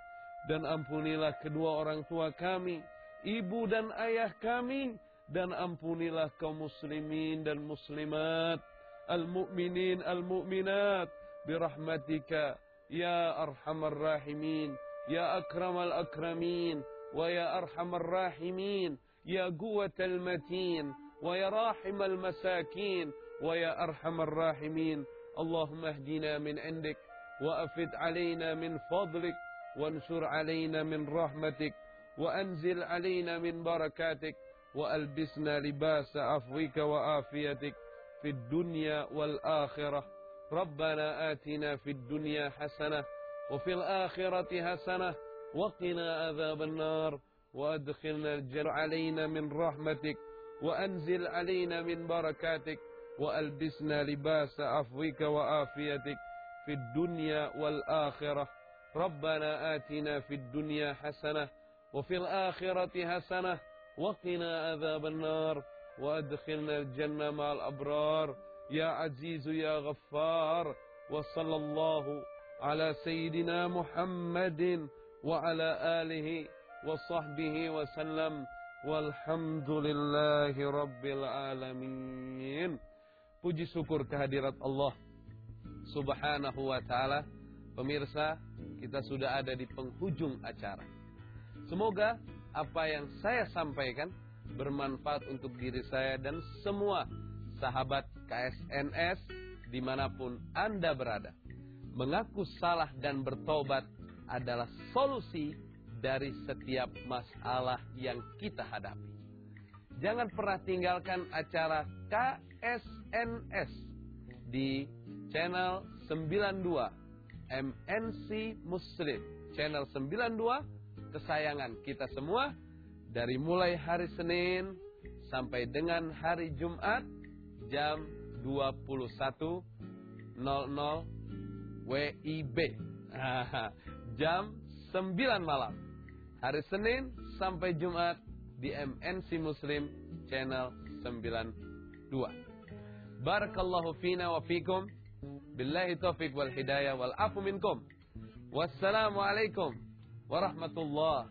Dan ampunilah kedua orang tua kami, ibu dan ayah kami, dan ampunilah kaum muslimin dan muslimat, al-mu'minin al-mu'minat, birahmatika, ya arhamar rahimin, ya akramal akramin, wa ya arhamar rahimin, يا قوة المتين ويا راحم المساكين ويا أرحم الراحمين. اللهم اهدنا من عندك وأفد علينا من فضلك وانشر علينا من رحمتك وأنزل علينا من بركاتك وألبسنا لباس عفوك وآفيتك في الدنيا والآخرة. ربنا آتنا في الدنيا حسنة وفي الآخرة حسنة وقنا عذاب النار وأدخلنا الجنة علينا من رحمتك وأنزل علينا من بركاتك وألبسنا لباس عفوك وآفيتك في الدنيا والآخرة. ربنا آتنا في الدنيا حسنة وفي الآخرة حسنة وقنا عذاب النار وأدخلنا الجنة مع الأبرار. يا عزيز يا غفار وصلى الله على سيدنا محمد وعلى آله وصحبه وسلم. والحمد لله رب العالمين. Puji syukur kehadirat Allah Subhanahu wa ta'ala. Pemirsa, kita sudah ada di penghujung acara. Semoga apa yang saya sampaikan Bermanfaat untuk diri saya dan semua sahabat KSNS Di mana pun Anda berada. Mengaku salah dan bertobat adalah solusi dari setiap masalah yang kita hadapi. Jangan pernah tinggalkan acara KSNS di channel 92 MNC Muslim. Channel 92 kesayangan kita semua dari mulai hari Senin sampai dengan hari Jumat jam 21.00 WIB. jam 9 malam. Hari Senin sampai Jumat di MNC Muslim channel 92. Barakallahu fina wa fikum. Billahi taufiq wal hidayah wal afu minkum. Wassalamualaikum warahmatullahi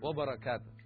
wabarakatuh.